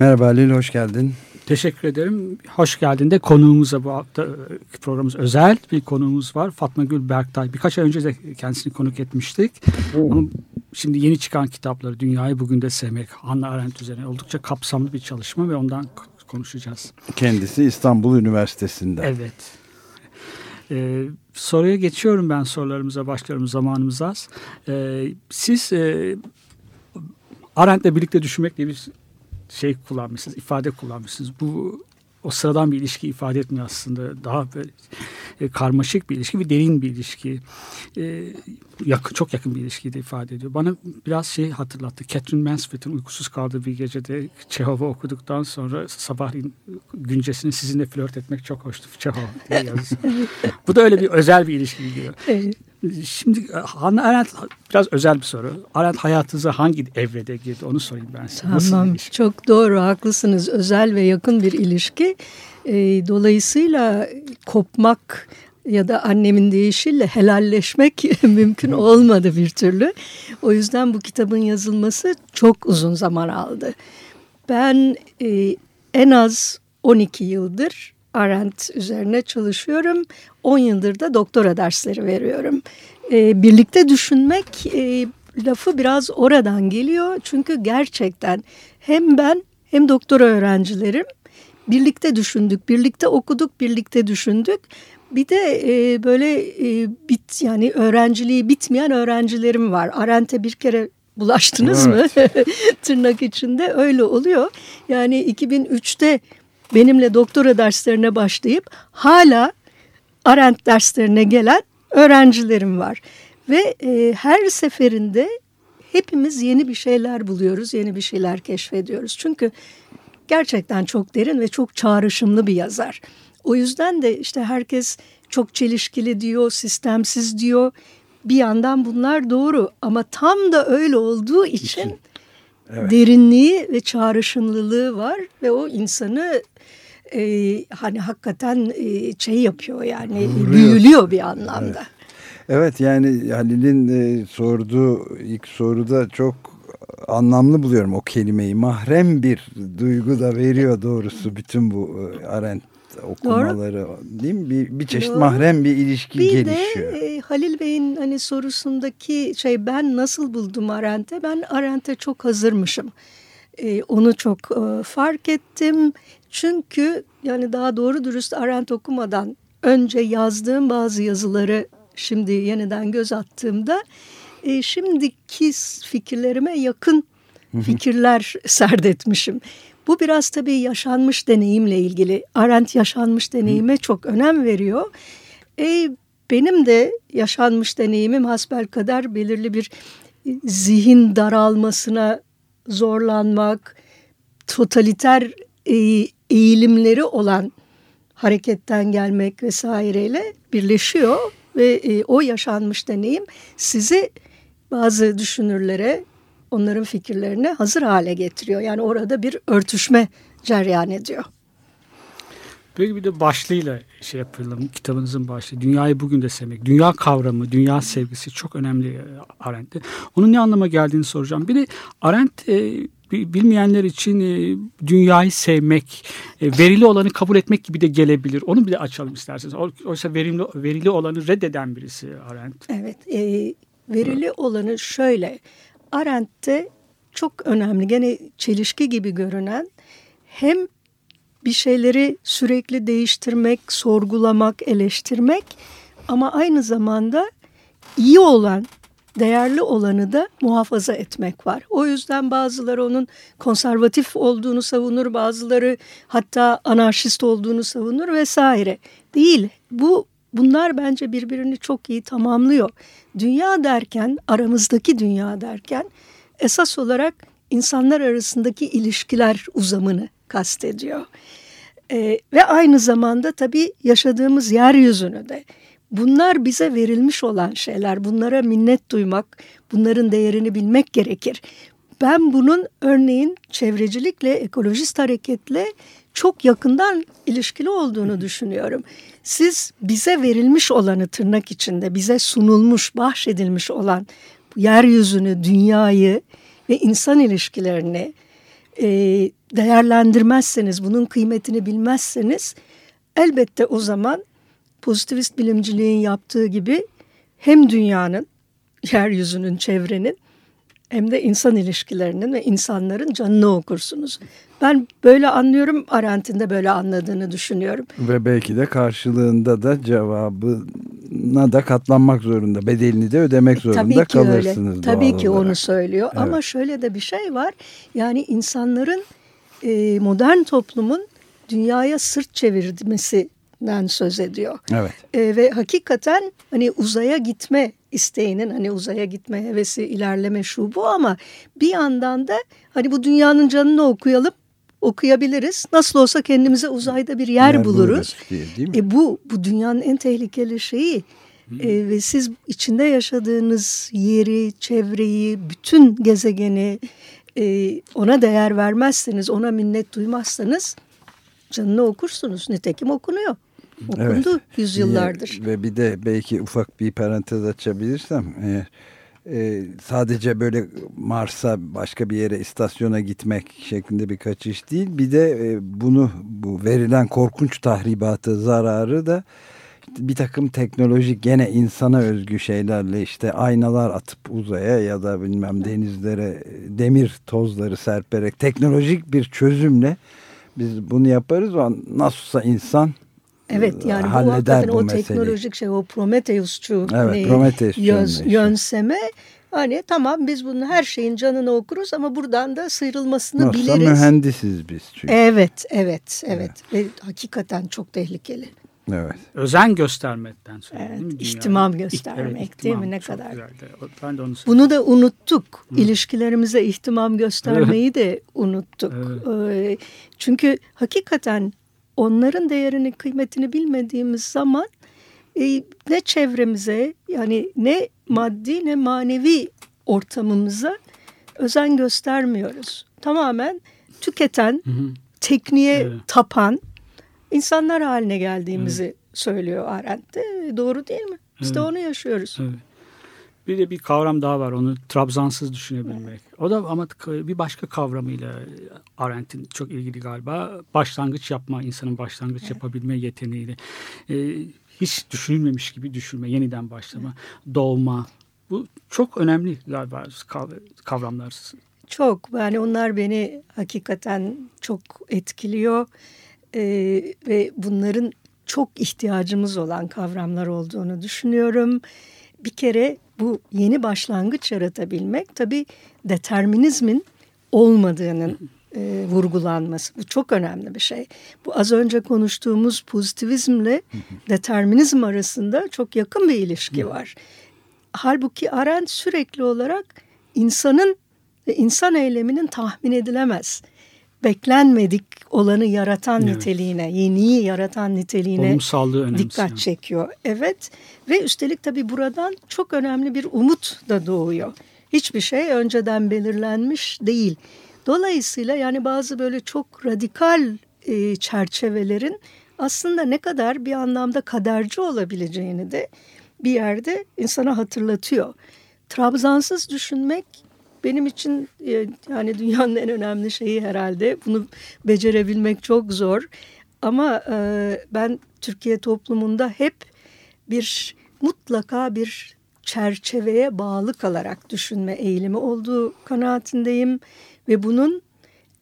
Merhaba Halil, hoş geldin. Teşekkür ederim. Hoş geldin de konuğumuza bu hafta e, programımız özel bir konuğumuz var. Fatma Gül Berktay. Birkaç ay önce de kendisini konuk etmiştik. Ama şimdi yeni çıkan kitapları Dünyayı Bugün de Sevmek, Hannah Arendt üzerine oldukça kapsamlı bir çalışma ve ondan konuşacağız. Kendisi İstanbul Üniversitesi'nde. Evet. Ee, soruya geçiyorum ben sorularımıza başlıyorum zamanımız az. Ee, siz e, Arendt'le birlikte düşünmek diye bir şey kullanmışsınız, ifade kullanmışsınız. Bu o sıradan bir ilişki ifade etmiyor aslında. Daha böyle e, karmaşık bir ilişki ve derin bir ilişki. E, yakın, çok yakın bir ilişkiyi de ifade ediyor. Bana biraz şey hatırlattı. Catherine Mansfield'in uykusuz kaldığı bir gecede Çehov'u okuduktan sonra sabahleyin güncesini sizinle flört etmek çok hoştu. Çehov diye yazısı. Bu da öyle bir özel bir ilişki diyor. Evet. Şimdi e, Hannah Arendt biraz özel bir soru. Arendt hayatınıza hangi evrede girdi? Onu sorayım ben size. Nasıl Tamam ilişki? çok doğru haklısınız. Özel ve yakın bir ilişki. Ee, dolayısıyla kopmak ya da annemin deyişiyle helalleşmek mümkün olmadı bir türlü. O yüzden bu kitabın yazılması çok uzun zaman aldı. Ben e, en az 12 yıldır Arendt üzerine çalışıyorum 10 yıldır da doktora dersleri veriyorum Ee, birlikte düşünmek e, lafı biraz oradan geliyor. Çünkü gerçekten hem ben hem doktora öğrencilerim birlikte düşündük, birlikte okuduk, birlikte düşündük. Bir de e, böyle e, bit yani öğrenciliği bitmeyen öğrencilerim var. Arendt'e bir kere bulaştınız mı? Tırnak içinde öyle oluyor. Yani 2003'te benimle doktora derslerine başlayıp hala Arendt derslerine gelen öğrencilerim var. Ve e, her seferinde hepimiz yeni bir şeyler buluyoruz, yeni bir şeyler keşfediyoruz. Çünkü gerçekten çok derin ve çok çağrışımlı bir yazar. O yüzden de işte herkes çok çelişkili diyor, sistemsiz diyor. Bir yandan bunlar doğru ama tam da öyle olduğu için derinliği ve çağrışımlılığı var ve o insanı e, hani hakikaten e, şey yapıyor yani Vuruyor. büyülüyor bir anlamda. Evet yani Halil'in e, sorduğu ilk soruda çok anlamlı buluyorum o kelimeyi. Mahrem bir duygu da veriyor doğrusu bütün bu e, Arendt okumaları değil mi? Bir, bir çeşit Doğru. mahrem bir ilişki Bir gelişiyor. de e, Halil Bey'in hani sorusundaki şey ben nasıl buldum Arendt'e? Ben Arendt'e çok hazırmışım. E, onu çok e, fark ettim. Çünkü yani daha doğru dürüst Arendt okumadan önce yazdığım bazı yazıları şimdi yeniden göz attığımda e, şimdiki fikirlerime yakın fikirler serdetmişim. Bu biraz tabii yaşanmış deneyimle ilgili. Arendt yaşanmış deneyime çok önem veriyor. E, benim de yaşanmış deneyimim hasbelkader belirli bir e, zihin daralmasına zorlanmak, totaliter e, eğilimleri olan hareketten gelmek vesaireyle birleşiyor ve e, o yaşanmış deneyim sizi bazı düşünürlere onların fikirlerine hazır hale getiriyor. Yani orada bir örtüşme cereyan ediyor. Peki bir de başlığıyla şey yapalım. Kitabınızın başlığı. Dünyayı bugün de sevmek. Dünya kavramı, dünya sevgisi çok önemli e, Arendt'te. Onun ne anlama geldiğini soracağım. Bir de Arendt e, bilmeyenler için e, dünyayı sevmek, e, verili olanı kabul etmek gibi de gelebilir. Onu bir de açalım isterseniz. Oysa verimli, verili olanı reddeden birisi Arendt. Evet, e, verili olanı şöyle. Arendt'te çok önemli, gene çelişki gibi görünen hem bir şeyleri sürekli değiştirmek, sorgulamak, eleştirmek ama aynı zamanda iyi olan, değerli olanı da muhafaza etmek var. O yüzden bazıları onun konservatif olduğunu savunur, bazıları hatta anarşist olduğunu savunur vesaire. Değil. Bu bunlar bence birbirini çok iyi tamamlıyor. Dünya derken, aramızdaki dünya derken esas olarak insanlar arasındaki ilişkiler uzamını kastediyor. E, ve aynı zamanda tabii yaşadığımız yeryüzünü de. Bunlar bize verilmiş olan şeyler. Bunlara minnet duymak, bunların değerini bilmek gerekir. Ben bunun örneğin çevrecilikle, ekolojist hareketle çok yakından ilişkili olduğunu düşünüyorum. Siz bize verilmiş olanı tırnak içinde, bize sunulmuş, bahşedilmiş olan yeryüzünü, dünyayı ve insan ilişkilerini e, değerlendirmezseniz, bunun kıymetini bilmezseniz elbette o zaman pozitivist bilimciliğin yaptığı gibi hem dünyanın, yeryüzünün, çevrenin hem de insan ilişkilerinin ve insanların canını okursunuz. Ben böyle anlıyorum, Arendt'in de böyle anladığını düşünüyorum. Ve belki de karşılığında da cevabına da katlanmak zorunda, bedelini de ödemek zorunda Tabii ki kalırsınız öyle. Tabii ki olarak. onu söylüyor Evet. ama şöyle de bir şey var. Yani insanların e, modern toplumun dünyaya sırt çevirmesinden söz ediyor. Evet. E, ve hakikaten hani uzaya gitme isteğinin hani uzaya gitme hevesi ilerleme şu bu ama bir yandan da hani bu dünyanın canını okuyalım okuyabiliriz. Nasıl olsa kendimize uzayda bir yer, Yer buluruz. diye, değil mi? E bu bu dünyanın en tehlikeli şeyi. E, ve siz içinde yaşadığınız yeri, çevreyi, bütün gezegeni e, ona değer vermezseniz, ona minnet duymazsanız canını okursunuz. Nitekim okunuyor. Okundu yüzyıllardır. Ee, Ve bir de belki ufak bir parantez açabilirsem e, e, sadece böyle Mars'a başka bir yere istasyona gitmek şeklinde bir kaçış değil. Bir de e, bunu bu verilen korkunç tahribatı zararı da bir takım teknolojik gene insana özgü şeylerle işte aynalar atıp uzaya ya da bilmem denizlere demir tozları serperek teknolojik bir çözümle biz bunu yaparız. O nasılsa insan Evet yani bu hakikaten bu o meseleyi. teknolojik şey o Prometheusçu Evet, hani Prometheus işte. yönseme hani tamam biz bunun her şeyin canını okuruz ama buradan da sıyrılmasını Nasılsa biliriz. mühendisiz biz çünkü. Evet, evet, evet. Ve hakikaten çok tehlikeli. Evet. Özen göstermekten sonra. Evet, değil mi? İhtimam İh- göstermek değil mi? Ne kadar- güzeldi. Ben de onu söyleyeyim. Bunu da unuttuk. İlişkilerimize ihtimam göstermeyi de unuttuk. Ee, Çünkü hakikaten onların değerini, kıymetini bilmediğimiz zaman e, ne çevremize yani ne maddi ne manevi ortamımıza özen göstermiyoruz. Tamamen tüketen, tekniğe Evet. tapan insanlar haline geldiğimizi söylüyor Arendt de. Doğru değil mi? Biz de Evet. onu yaşıyoruz. Evet. Bir de bir kavram daha var onu trabzansız düşünebilmek. O da ama bir başka kavramıyla Arendt'in çok ilgili galiba. Başlangıç yapma, insanın başlangıç yapabilme yeteneğiyle. Ee, hiç düşünülmemiş gibi düşünme, yeniden başlama, doğma. Bu çok önemli galiba kav- kavramlar. Çok yani onlar beni hakikaten çok etkiliyor Ee, ve bunların çok ihtiyacımız olan kavramlar olduğunu düşünüyorum. Bir kere bu yeni başlangıç yaratabilmek tabii determinizmin olmadığının e, vurgulanması. Bu çok önemli bir şey. Bu az önce konuştuğumuz pozitivizmle determinizm arasında çok yakın bir ilişki var. Halbuki Arendt sürekli olarak insanın ve insan eyleminin tahmin edilemez, beklenmedik olanı yaratan Evet. niteliğine, yeniyi yaratan niteliğine dikkat çekiyor. Evet ve üstelik tabii buradan çok önemli bir umut da doğuyor. Hiçbir şey önceden belirlenmiş değil. Dolayısıyla yani bazı böyle çok radikal e, çerçevelerin aslında ne kadar bir anlamda kaderci olabileceğini de bir yerde insana hatırlatıyor. Trabzansız düşünmek benim için e, yani dünyanın en önemli şeyi herhalde. Bunu becerebilmek çok zor. Ama e, ben Türkiye toplumunda hep bir mutlaka bir çerçeveye bağlı kalarak düşünme eğilimi olduğu kanaatindeyim ve bunun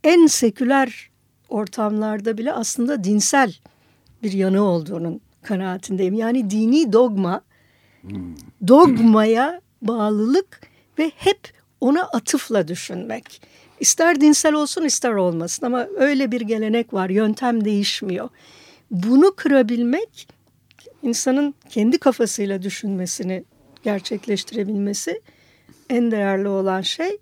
en seküler ortamlarda bile aslında dinsel bir yanı olduğunun kanaatindeyim. Yani dini dogma, dogmaya bağlılık ve hep ona atıfla düşünmek. İster dinsel olsun ister olmasın ama öyle bir gelenek var, yöntem değişmiyor. Bunu kırabilmek insanın kendi kafasıyla düşünmesini gerçekleştirebilmesi en değerli olan şey.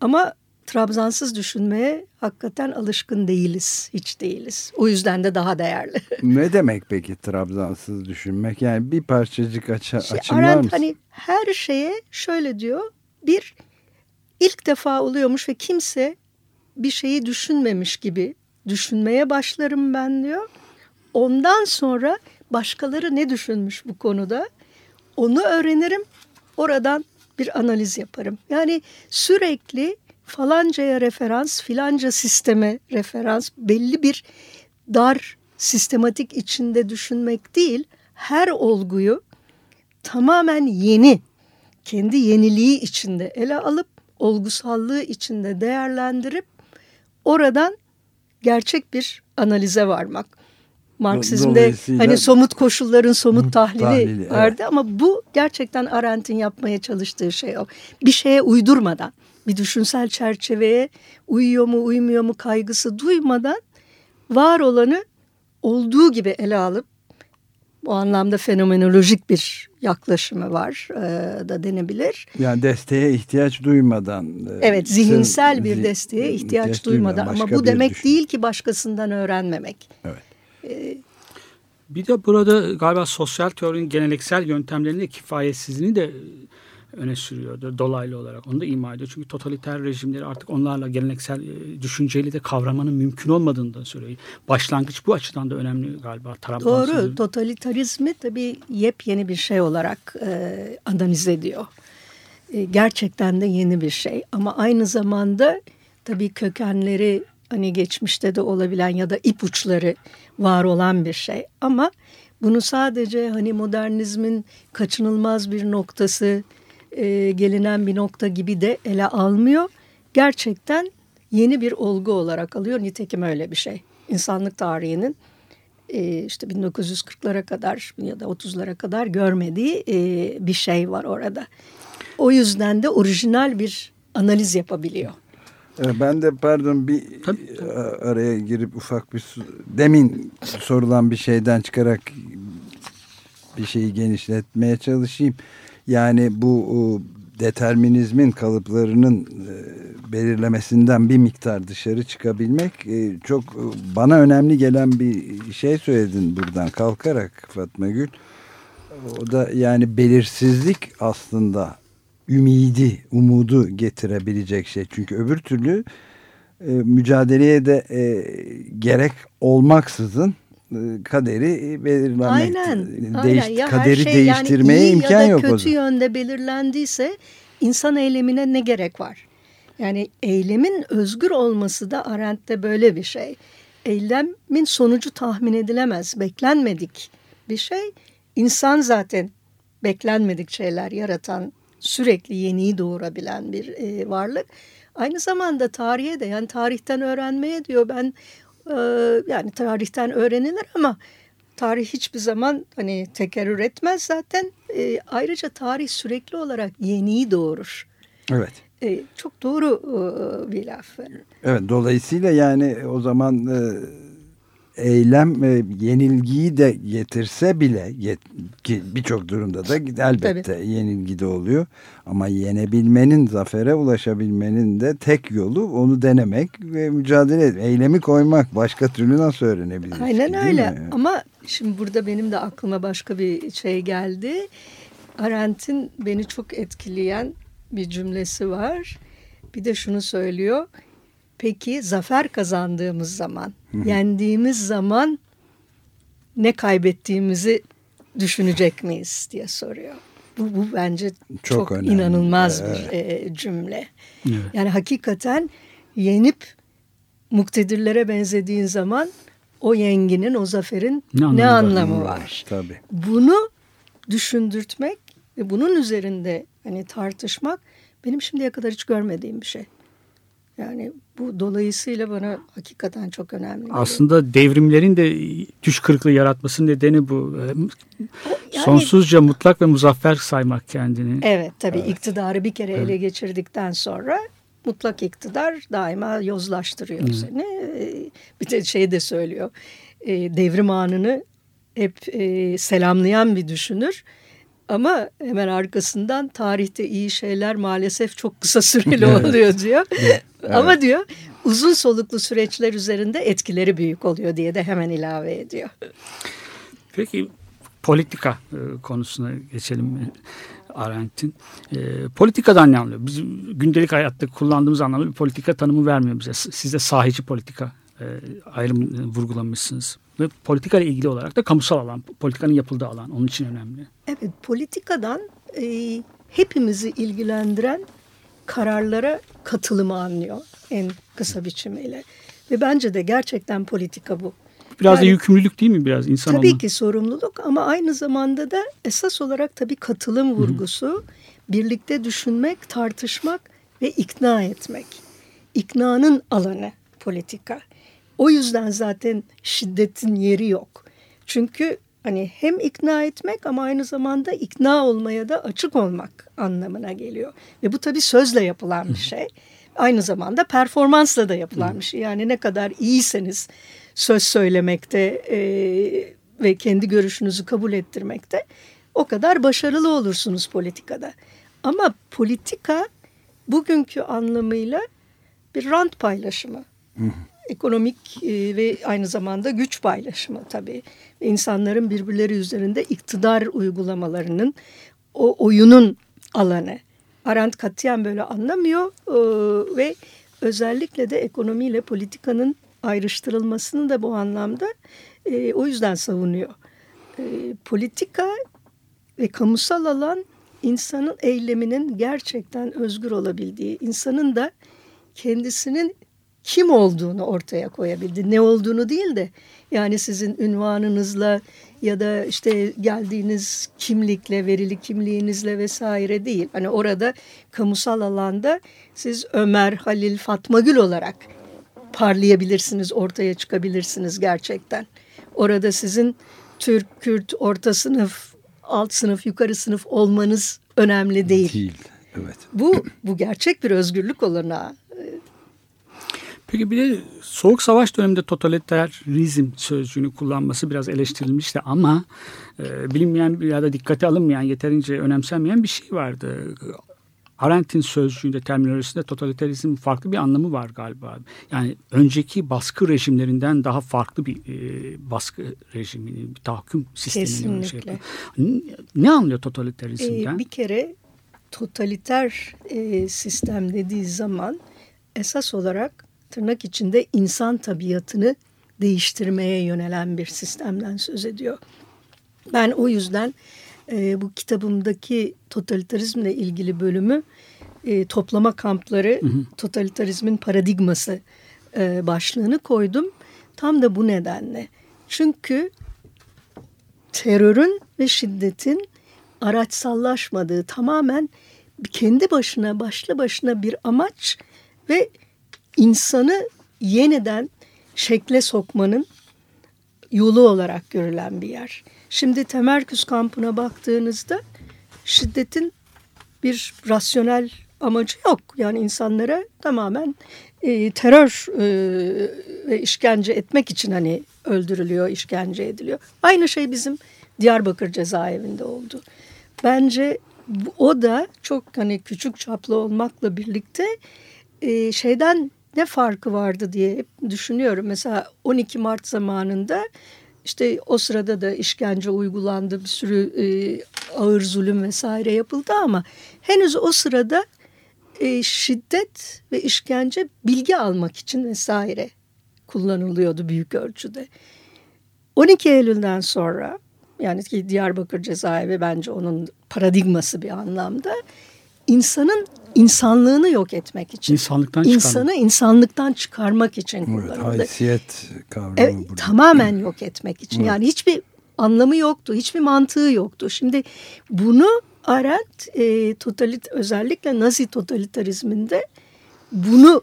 Ama Trabzansız düşünmeye hakikaten alışkın değiliz, hiç değiliz. O yüzden de daha değerli. Ne demek peki Trabzansız düşünmek? Yani bir parçacık aça, İşte açımlar Arendt mısın? hani her şeye şöyle diyor. Bir ilk defa oluyormuş ve kimse bir şeyi düşünmemiş gibi düşünmeye başlarım ben diyor. Ondan sonra başkaları ne düşünmüş bu konuda onu öğrenirim. Oradan bir analiz yaparım. Yani sürekli falancaya referans, filanca sisteme referans, belli bir dar sistematik içinde düşünmek değil, her olguyu tamamen yeni, kendi yeniliği içinde ele alıp olgusallığı içinde değerlendirip oradan gerçek bir analize varmak. Marksizmde hani somut koşulların somut tahlili, tahlili, evet. vardı ama bu gerçekten Arendt'in yapmaya çalıştığı şey o. Bir şeye uydurmadan, bir düşünsel çerçeveye uyuyor mu uymuyor mu kaygısı duymadan var olanı olduğu gibi ele alıp bu anlamda fenomenolojik bir yaklaşımı var e, da denebilir. Yani desteğe ihtiyaç duymadan. e, Evet zihinsel bir desteğe ihtiyaç duymadan ama bu demek düşün- değil ki başkasından öğrenmemek. Evet. Bir de burada galiba sosyal teorinin geleneksel yöntemlerinin de kifayetsizliğini de öne sürüyordu dolaylı olarak. Onu da ima ediyor. Çünkü totaliter rejimleri artık onlarla geleneksel e, düşünceyle de kavramanın mümkün olmadığını da söylüyor. Başlangıç bu açıdan da önemli galiba. Doğru sözü. totalitarizmi tabii yepyeni bir şey olarak e, analiz ediyor. E, gerçekten de yeni bir şey ama aynı zamanda tabii kökenleri hani geçmişte de olabilen ya da ipuçları var olan bir şey. Ama bunu sadece hani modernizmin kaçınılmaz bir noktası, e, gelinen bir nokta gibi de ele almıyor. Gerçekten yeni bir olgu olarak alıyor. Nitekim öyle bir şey. İnsanlık tarihinin e, işte 1940'lara kadar ya da 30'lara kadar görmediği e, bir şey var orada. O yüzden de orijinal bir analiz yapabiliyor. Evet, Ben de pardon bir Tabii, e, araya girip ufak bir demin sorulan bir şeyden çıkarak bir şeyi genişletmeye çalışayım. Yani bu e, determinizmin kalıplarının e, belirlemesinden bir miktar dışarı çıkabilmek e, çok bana önemli gelen bir şey söyledin buradan kalkarak Fatma Gül. O da yani belirsizlik aslında ümidi, umudu getirebilecek şey. Çünkü öbür türlü mücadeleye de gerek olmaksızın kaderi belirlemek, Aynen. değiş- aynen. Ya kaderi şey değiştirmeye yani imkan ya da yok o kötü zaman. yönde belirlendiyse insan eylemine ne gerek var? Yani eylemin özgür olması da Arendt'te böyle bir şey. Eylemin sonucu tahmin edilemez, beklenmedik bir şey. İnsan zaten beklenmedik şeyler yaratan, sürekli yeniyi doğurabilen bir e, varlık. Aynı zamanda tarihe de yani tarihten öğrenmeye diyor ben e, yani tarihten öğrenilir ama tarih hiçbir zaman hani tekerrür etmez zaten. E, ayrıca tarih sürekli olarak yeniyi doğurur. Evet. E, çok doğru e, bir laf. Evet dolayısıyla yani o zaman e, eylem e, yenilgiyi de getirse bile yet, ki birçok durumda da elbette yenilgi de oluyor ama yenebilmenin zafere ulaşabilmenin de tek yolu onu denemek ve mücadele etmek. Eylemi koymak başka türlü nasıl öğrenebiliriz? Aynen ki, öyle mi? ama şimdi burada benim de aklıma başka bir şey geldi. Arendt'in beni çok etkileyen bir cümlesi var. Bir de şunu söylüyor. Peki zafer kazandığımız zaman, yendiğimiz zaman ne kaybettiğimizi düşünecek miyiz diye soruyor. Bu, bu bence Çok çok, önemli. inanılmaz Evet. bir e, cümle. Evet. Yani hakikaten yenip muktedirlere benzediğin zaman o yenginin, o zaferin Ne ne anlamı anlamı, var? var? Tabii. Bunu düşündürtmek ve bunun üzerinde hani tartışmak benim şimdiye kadar hiç görmediğim bir şey. Yani bu dolayısıyla bana hakikaten çok önemli. Aslında devrimlerin de düş kırıklığı yaratmasının nedeni bu. Ee, Yani- Sonsuzca mutlak ve muzaffer saymak kendini. Evet tabii iktidarı bir kere ele geçirdikten sonra mutlak iktidar daima yozlaştırıyor seni. Ee, Bir de şey de söylüyor. e, Devrim anını hep e, selamlayan bir düşünür. Ama hemen arkasından tarihte iyi şeyler maalesef çok kısa süreli oluyor diyor. Ama diyor uzun soluklu süreçler üzerinde etkileri büyük oluyor diye de hemen ilave ediyor. Peki politika e, konusuna geçelim. Arendt'in. E, politikadan ne anlıyor? Biz gündelik hayatta kullandığımız anlamda bir politika tanımı vermiyor bize. Siz de sahici politika e, ayrım e, vurgulamışsınız. Ve politika ile ilgili olarak da kamusal alan, politikanın yapıldığı alan onun için önemli. Evet politikadan e, hepimizi ilgilendiren kararlara katılımı anlıyor en kısa biçimiyle. Ve bence de gerçekten politika bu. Biraz da Yani- yükümlülük değil mi biraz insan Tabii olma? ki sorumluluk ama aynı zamanda da esas olarak tabii katılım vurgusu, birlikte düşünmek, tartışmak ve ikna etmek. İknanın alanı politika. O yüzden zaten şiddetin yeri yok. Çünkü hani hem ikna etmek ama aynı zamanda ikna olmaya da açık olmak anlamına geliyor. Ve bu tabii sözle yapılan bir şey. Aynı zamanda performansla da yapılan bir şey. Yani ne kadar iyiyseniz söz söylemekte e, ve kendi görüşünüzü kabul ettirmekte o kadar başarılı olursunuz politikada. Ama politika bugünkü anlamıyla bir rant paylaşımı. Ekonomik e, ve aynı zamanda güç paylaşımı tabii. Ve insanların birbirleri üzerinde iktidar uygulamalarının, o oyunun alanı. Arendt katiyen böyle anlamıyor e, ve özellikle de ekonomiyle politikanın ayrıştırılmasını da bu anlamda e, o yüzden savunuyor. Politika ve kamusal alan insanın eyleminin gerçekten özgür olabildiği, insanın da kendisinin kim olduğunu ortaya koyabildi. Ne olduğunu değil de yani sizin ünvanınızla ya da işte geldiğiniz kimlikle, verili kimliğinizle vesaire değil. Hani orada kamusal alanda siz Ömer, Halil, Fatma Gül olarak parlayabilirsiniz, ortaya çıkabilirsiniz gerçekten. Orada sizin Türk, Kürt, orta sınıf, alt sınıf, yukarı sınıf olmanız önemli değil. Değil. Evet. Bu bu gerçek bir özgürlük olanağı. Peki bir de Soğuk Savaş döneminde totalitarizm sözcüğünü kullanması biraz eleştirilmişti ama e, bilinmeyen ya da dikkate alınmayan, yeterince önemsenmeyen bir şey vardı. Arendt'in sözcüğünde, terminolojisinde totalitarizm farklı bir anlamı var galiba. Yani önceki baskı rejimlerinden daha farklı bir e, baskı rejimini, bir tahakküm sistemini şey yapıyor. Ne anlıyor totalitarizmden? Ee, bir kere totaliter e, sistem dediği zaman esas olarak tırnak içinde insan tabiatını değiştirmeye yönelen bir sistemden söz ediyor. Ben o yüzden e, bu kitabımdaki totalitarizmle ilgili bölümü e, toplama kampları totalitarizmin paradigması e, başlığını koydum. Tam da bu nedenle. Çünkü terörün ve şiddetin araçsallaşmadığı tamamen kendi başına başlı başına bir amaç ve insanı yeniden şekle sokmanın yolu olarak görülen bir yer. Şimdi Temerküs kampına baktığınızda şiddetin bir rasyonel amacı yok. Yani insanlara tamamen e, terör e, ve işkence etmek için hani öldürülüyor, işkence ediliyor. Aynı şey bizim Diyarbakır cezaevinde oldu. Bence o da çok hani küçük çaplı olmakla birlikte e, şeyden ne farkı vardı diye hep düşünüyorum. Mesela 12 Mart zamanında işte o sırada da işkence uygulandı, bir sürü e, ağır zulüm vesaire yapıldı ama henüz o sırada e, şiddet ve işkence bilgi almak için vesaire kullanılıyordu büyük ölçüde. 12 Eylül'den sonra yani ki Diyarbakır cezaevi bence onun paradigması bir anlamda insanın insanlığını yok etmek için. İnsanlıktan çıkarmak. İnsanı insanlıktan çıkarmak için Evet, kullanıldı. haysiyet kavramı Evet, burada. tamamen yok etmek için. Yani hiçbir anlamı yoktu, hiçbir mantığı yoktu. Şimdi bunu Arendt e, totalit özellikle Nazi totalitarizminde bunu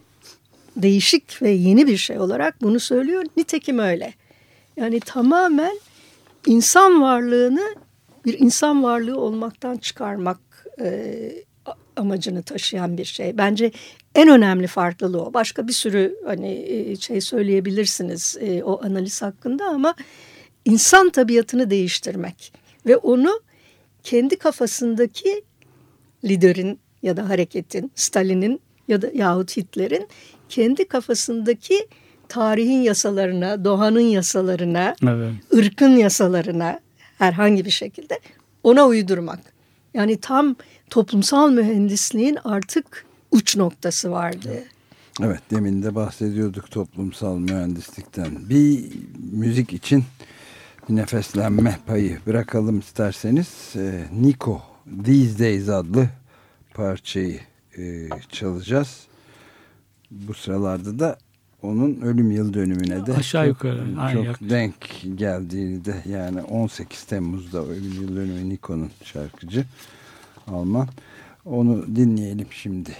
değişik ve yeni bir şey olarak bunu söylüyor. Nitekim öyle. Yani tamamen insan varlığını bir insan varlığı olmaktan çıkarmak e, amacını taşıyan bir şey. Bence en önemli farklılığı o. Başka bir sürü hani e, şey söyleyebilirsiniz e, o analiz hakkında ama insan tabiatını değiştirmek ve onu kendi kafasındaki liderin ya da hareketin, Stalin'in ya da yahut Hitler'in kendi kafasındaki tarihin yasalarına, doğanın yasalarına, Evet. ırkın yasalarına herhangi bir şekilde ona uydurmak. Yani tam toplumsal mühendisliğin artık uç noktası vardı. Evet demin de bahsediyorduk toplumsal mühendislikten. Bir müzik için bir nefeslenme payı bırakalım isterseniz. Ee, Nico These Days adlı parçayı e, çalacağız. Bu sıralarda da onun ölüm yıl dönümüne de Aşağı çok, yukarı, aynı çok denk geldiğini de yani 18 Temmuz'da ölüm yıl dönümü Nico'nun şarkıcı Alman. Onu dinleyelim şimdi.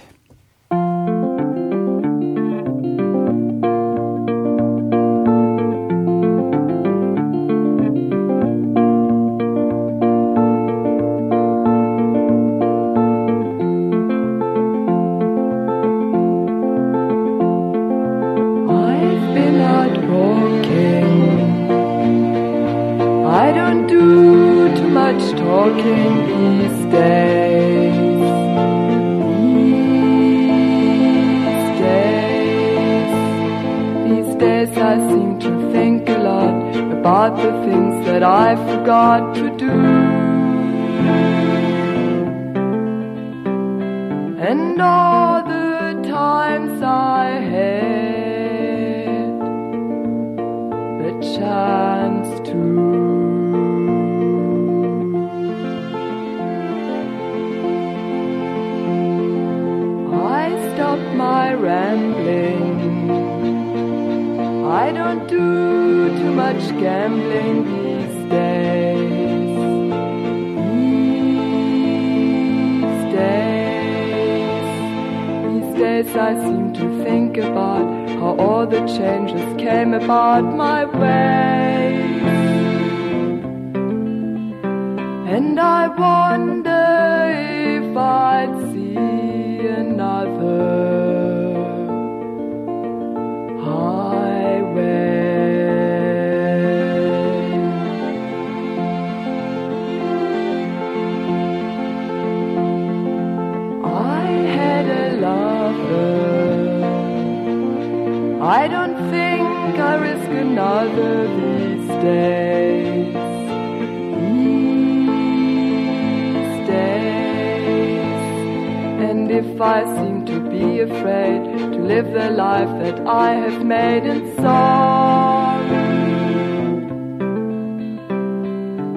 maiden song.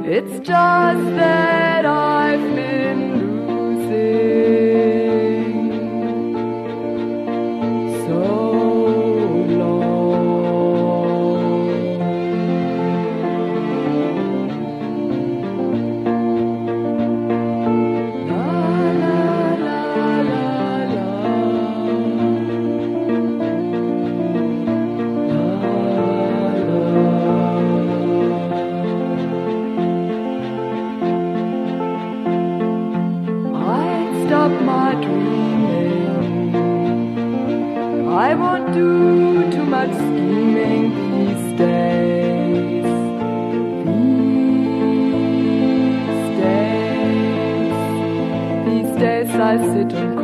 It's just that I've been losing.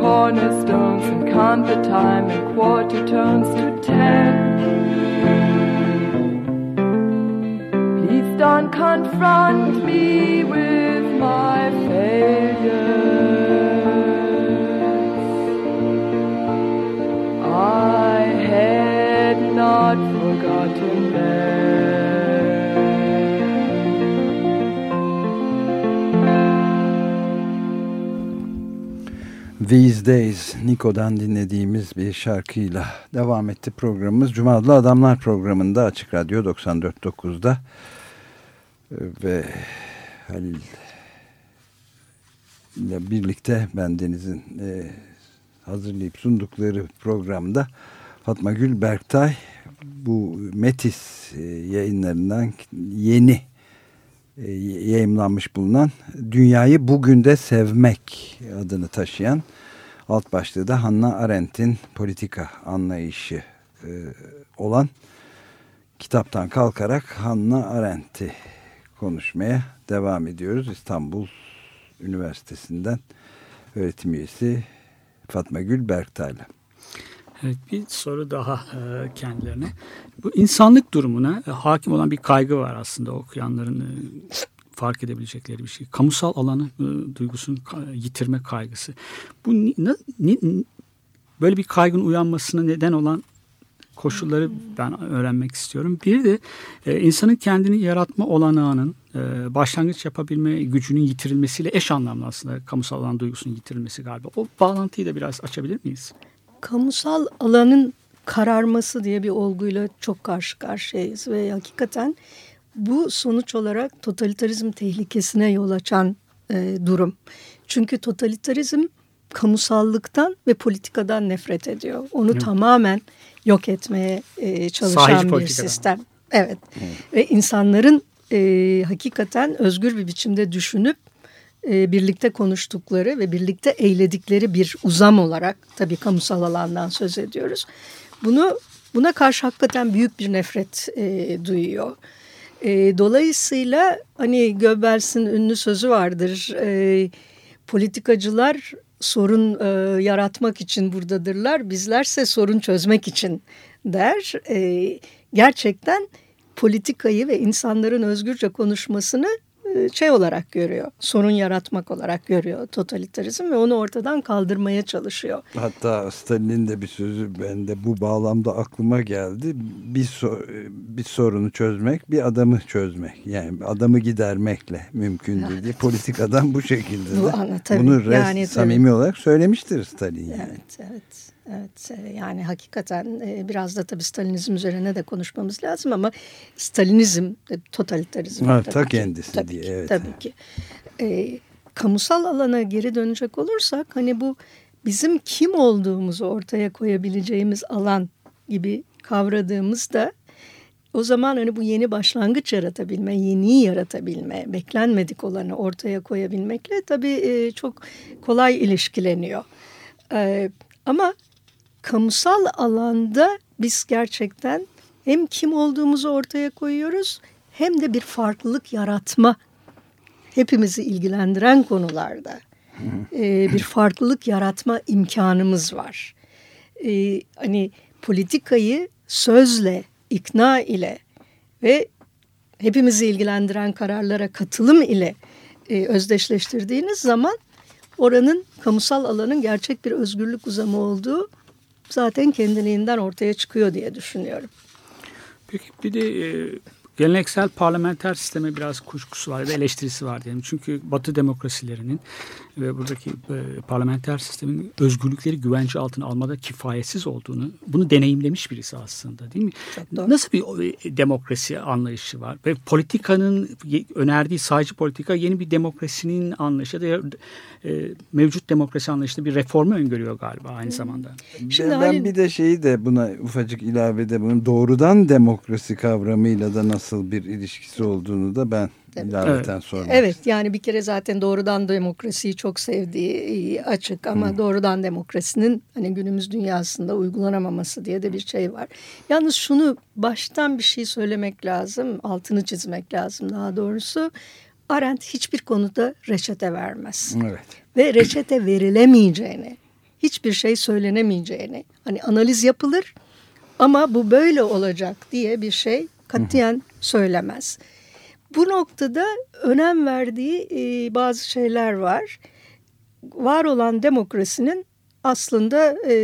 Cornerstones and the time in quarter tones These Days Nico'dan dinlediğimiz bir şarkıyla devam etti programımız. Cuma Adlı Adamlar programında Açık Radyo 94.9'da Ee, ve Halil ile birlikte ben Deniz'in e, hazırlayıp sundukları programda Fatma Gül Berktay bu Metis e, yayınlarından yeni e, yayımlanmış bulunan Dünyayı Bugün de Sevmek adını taşıyan alt başlığı da Hannah Arendt'in politika anlayışı e, olan kitaptan kalkarak Hannah Arendt'i konuşmaya devam ediyoruz. İstanbul Üniversitesi'nden öğretim üyesi Fatma Gül Berktay'la. Evet, bir soru daha e, kendilerine. Bu insanlık durumuna e, hakim olan bir kaygı var aslında okuyanların e, fark edebilecekleri bir şey. Kamusal alanı duygusunu ka- yitirme kaygısı. Bu na- ni- böyle bir kaygının uyanmasına neden olan koşulları ben öğrenmek istiyorum. Bir de insanın kendini yaratma olanağının başlangıç yapabilme gücünün yitirilmesiyle eş anlamlı aslında kamusal alan duygusunun yitirilmesi galiba. O bağlantıyı da biraz açabilir miyiz? Kamusal alanın kararması diye bir olguyla çok karşı karşıyayız ve hakikaten bu sonuç olarak totalitarizm tehlikesine yol açan e, durum. Çünkü totalitarizm kamusallıktan ve politikadan nefret ediyor. Onu Evet. tamamen yok etmeye e, çalışan Sahici bir politikadan. sistem. Evet. Ve insanların e, hakikaten özgür bir biçimde düşünüp e, birlikte konuştukları ve birlikte eyledikleri bir uzam olarak tabii kamusal alandan söz ediyoruz. Bunu buna karşı hakikaten büyük bir nefret e, duyuyor. E, dolayısıyla hani Göbbels'in ünlü sözü vardır. E, politikacılar sorun e, yaratmak için buradadırlar. Bizlerse sorun çözmek için der. E, gerçekten politikayı ve insanların özgürce konuşmasını şey olarak görüyor. Sorun yaratmak olarak görüyor totalitarizm ve onu ortadan kaldırmaya çalışıyor. Hatta Stalin'in de bir sözü bende bu bağlamda aklıma geldi. Bir, so- bir sorunu çözmek, bir adamı çözmek. Yani adamı gidermekle mümkündür diye politikadan bu şekilde Bu de ana- tabii. bunu res- Yani tabii. samimi olarak söylemiştir Stalin yani. Evet, evet. Evet e, yani hakikaten e, biraz da tabii Stalinizm üzerine de konuşmamız lazım ama Stalinizm e, totalitarizm. Ha, ta kendisi tabii diye, ki, evet. Tabii ki. E, kamusal alana geri dönecek olursak hani bu bizim kim olduğumuzu ortaya koyabileceğimiz alan gibi kavradığımızda o zaman hani bu yeni başlangıç yaratabilme, yeniyi yaratabilme, beklenmedik olanı ortaya koyabilmekle tabii çok kolay ilişkileniyor. Ama kamusal alanda biz gerçekten hem kim olduğumuzu ortaya koyuyoruz hem de bir farklılık yaratma hepimizi ilgilendiren konularda e, bir farklılık yaratma imkanımız var. E, hani politikayı sözle, ikna ile ve hepimizi ilgilendiren kararlara katılım ile e, özdeşleştirdiğiniz zaman oranın kamusal alanın gerçek bir özgürlük uzamı olduğu zaten kendiliğinden ortaya çıkıyor diye düşünüyorum. Peki bir de e, geleneksel parlamenter sisteme biraz kuşkusu var ve eleştirisi var diyelim. Çünkü Batı demokrasilerinin ve buradaki e, parlamenter sistemin özgürlükleri güvence altına almada kifayetsiz olduğunu, bunu deneyimlemiş birisi aslında değil mi? Nasıl bir e, demokrasi anlayışı var? Ve politikanın önerdiği sadece politika yeni bir demokrasinin anlayışı ya da e, mevcut demokrasi anlayışında bir reformu öngörüyor galiba aynı zamanda. Şimdi ben, Halil- bir de şeyi de buna ufacık ilavede bunun doğrudan demokrasi kavramıyla da nasıl bir ilişkisi olduğunu da ben ilaveten sormak Evet yani bir kere zaten doğrudan demokrasiyi çok sevdiği açık ama doğrudan demokrasinin hani günümüz dünyasında uygulanamaması diye de bir şey var. Yalnız şunu baştan bir şey söylemek lazım, altını çizmek lazım daha doğrusu. Arendt hiçbir konuda reçete vermez. Evet. Ve reçete verilemeyeceğini, hiçbir şey söylenemeyeceğini, hani analiz yapılır ama bu böyle olacak diye bir şey katiyen söylemez. Bu noktada önem verdiği e, bazı şeyler var. Var olan demokrasinin aslında e,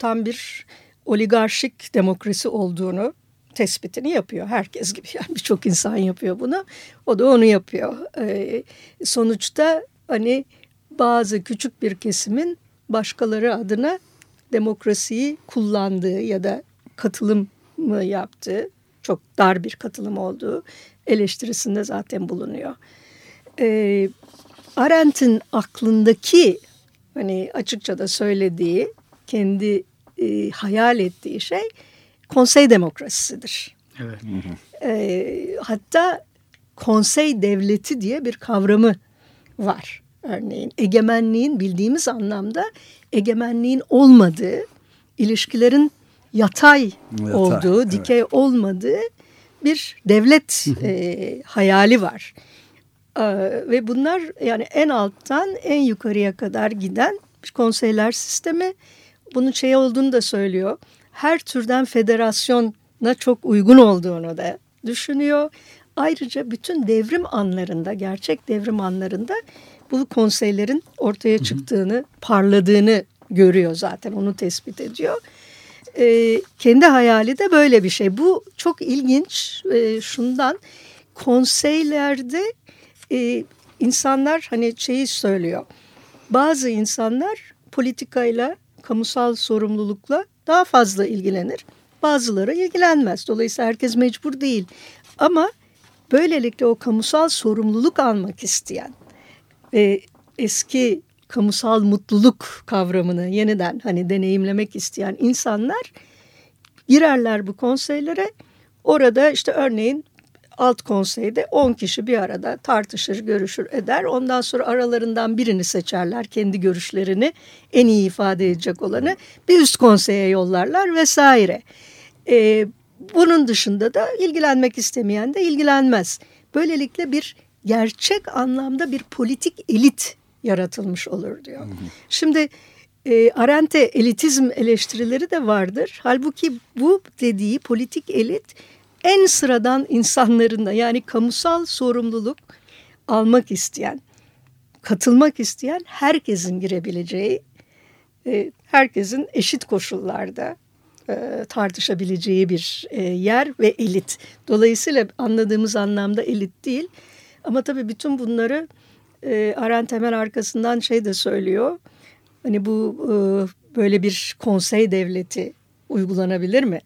tam bir oligarşik demokrasi olduğunu tespitini yapıyor. Herkes gibi yani birçok insan yapıyor bunu. O da onu yapıyor. E, sonuçta hani bazı küçük bir kesimin başkaları adına demokrasiyi kullandığı ya da katılım mı yaptığı çok dar bir katılım olduğu eleştirisinde zaten bulunuyor. Ee, Arendt'in aklındaki hani açıkça da söylediği kendi e, hayal ettiği şey konsey demokrasisidir. Evet. Ee, hatta konsey devleti diye bir kavramı var. Örneğin egemenliğin bildiğimiz anlamda egemenliğin olmadığı, ilişkilerin yatay, Yatay, olduğu, evet. dikey olmadığı bir devlet e, hayali var. Ee, ve bunlar yani en alttan en yukarıya kadar giden konseyler sistemi. Bunun şey olduğunu da söylüyor. Her türden federasyona çok uygun olduğunu da düşünüyor. Ayrıca bütün devrim anlarında, gerçek devrim anlarında bu konseylerin ortaya çıktığını, parladığını görüyor zaten. Onu tespit ediyor. Ee, kendi hayali de böyle bir şey. Bu çok ilginç. Ee, şundan konseylerde e, insanlar hani şeyi söylüyor. Bazı insanlar politikayla, kamusal sorumlulukla daha fazla ilgilenir. Bazıları ilgilenmez. Dolayısıyla herkes mecbur değil. Ama böylelikle o kamusal sorumluluk almak isteyen ve eski kamusal mutluluk kavramını yeniden hani deneyimlemek isteyen insanlar girerler bu konseylere. Orada işte örneğin alt konseyde 10 kişi bir arada tartışır, görüşür, eder. Ondan sonra aralarından birini seçerler kendi görüşlerini en iyi ifade edecek olanı bir üst konseye yollarlar vesaire. Ee, bunun dışında da ilgilenmek istemeyen de ilgilenmez. Böylelikle bir gerçek anlamda bir politik elit yaratılmış olur diyor. Şimdi e, Arendt'e elitizm eleştirileri de vardır. Halbuki bu dediği politik elit en sıradan insanların da yani kamusal sorumluluk almak isteyen, katılmak isteyen herkesin girebileceği, e, herkesin eşit koşullarda e, tartışabileceği bir e, yer ve elit. Dolayısıyla anladığımız anlamda elit değil. Ama tabii bütün bunları e, Arendt hemen arkasından şey de söylüyor. Hani bu e, böyle bir konsey devleti uygulanabilir mi?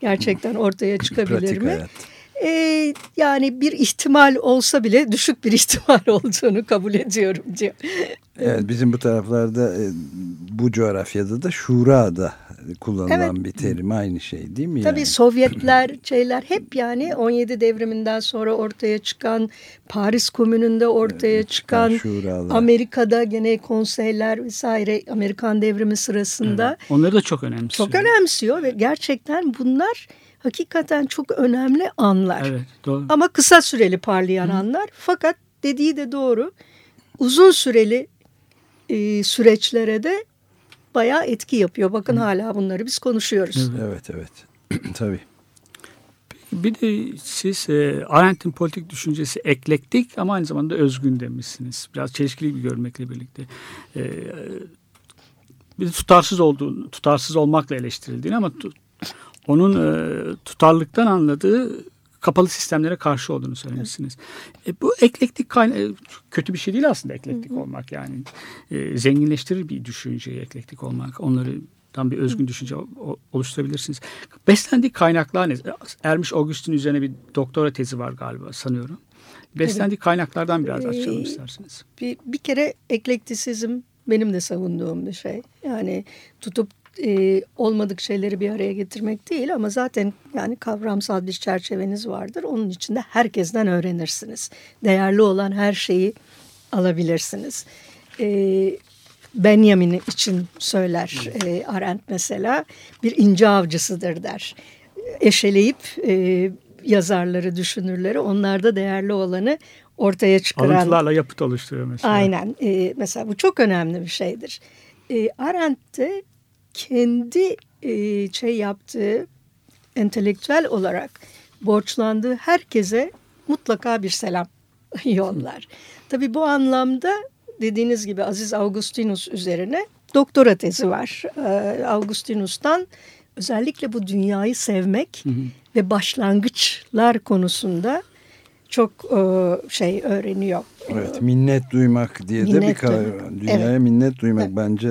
Gerçekten ortaya çıkabilir Pratik mi? hayat. E, yani bir ihtimal olsa bile düşük bir ihtimal olduğunu kabul ediyorum diyor. Evet bizim bu taraflarda e, bu coğrafyada da şura da kullanılan Evet. bir terim aynı şey değil mi? Tabii yani? Sovyetler şeyler hep yani 17 devriminden sonra ortaya çıkan Paris Komünü'nde ortaya çıkan şuralar. Amerika'da gene konseyler vesaire Amerikan devrimi sırasında Onları da çok önemsiyor. çok önemsiyor ve gerçekten bunlar hakikaten çok önemli anlar. Evet doğru. Ama kısa süreli parlayan anlar fakat dediği de doğru uzun süreli e, süreçlere de bayağı etki yapıyor. Bakın hala bunları biz konuşuyoruz. Evet evet. Tabii. Bir de siz e, Arendt'in politik düşüncesi eklektik ama aynı zamanda özgün demişsiniz. Biraz çelişkili bir görmekle birlikte. E, bir de tutarsız olduğunu, tutarsız olmakla eleştirildiğini ama tu- onun e, tutarlıktan anladığı kapalı sistemlere karşı olduğunu söylemişsiniz. E, bu eklektik kayna- e, kötü bir şey değil aslında eklektik olmak yani. E, zenginleştirir bir düşünceyi eklektik olmak. Onları tam bir özgün düşünce o- oluşturabilirsiniz. Beslendiği kaynaklar ne? Ermiş Augustin üzerine bir doktora tezi var galiba sanıyorum. Beslendiği kaynaklardan biraz açalım Ee, isterseniz. Bir, bir kere eklektisizm benim de savunduğum bir şey. Yani tutup e, olmadık şeyleri bir araya getirmek değil ama zaten yani kavramsal bir çerçeveniz vardır. Onun içinde herkesten öğrenirsiniz. Değerli olan her şeyi alabilirsiniz. E, Benjamin için söyler e, Arendt mesela bir ince avcısıdır der. Eşeleyip e, yazarları, düşünürleri onlarda değerli olanı ortaya çıkaran Alıntılarla yapıt oluşturuyor mesela. Aynen. Ee, mesela bu çok önemli bir şeydir. Ee, Arendt de kendi e, şey yaptığı entelektüel olarak borçlandığı herkese mutlaka bir selam yollar. Tabii bu anlamda dediğiniz gibi Aziz Augustinus üzerine doktora tezi var. Ee, Augustinus'tan özellikle bu dünyayı sevmek ve başlangıçlar konusunda çok e, şey öğreniyor. Evet minnet duymak diye de bir Minnet kavram. duymak. Dünyaya Evet. minnet duymak Evet. bence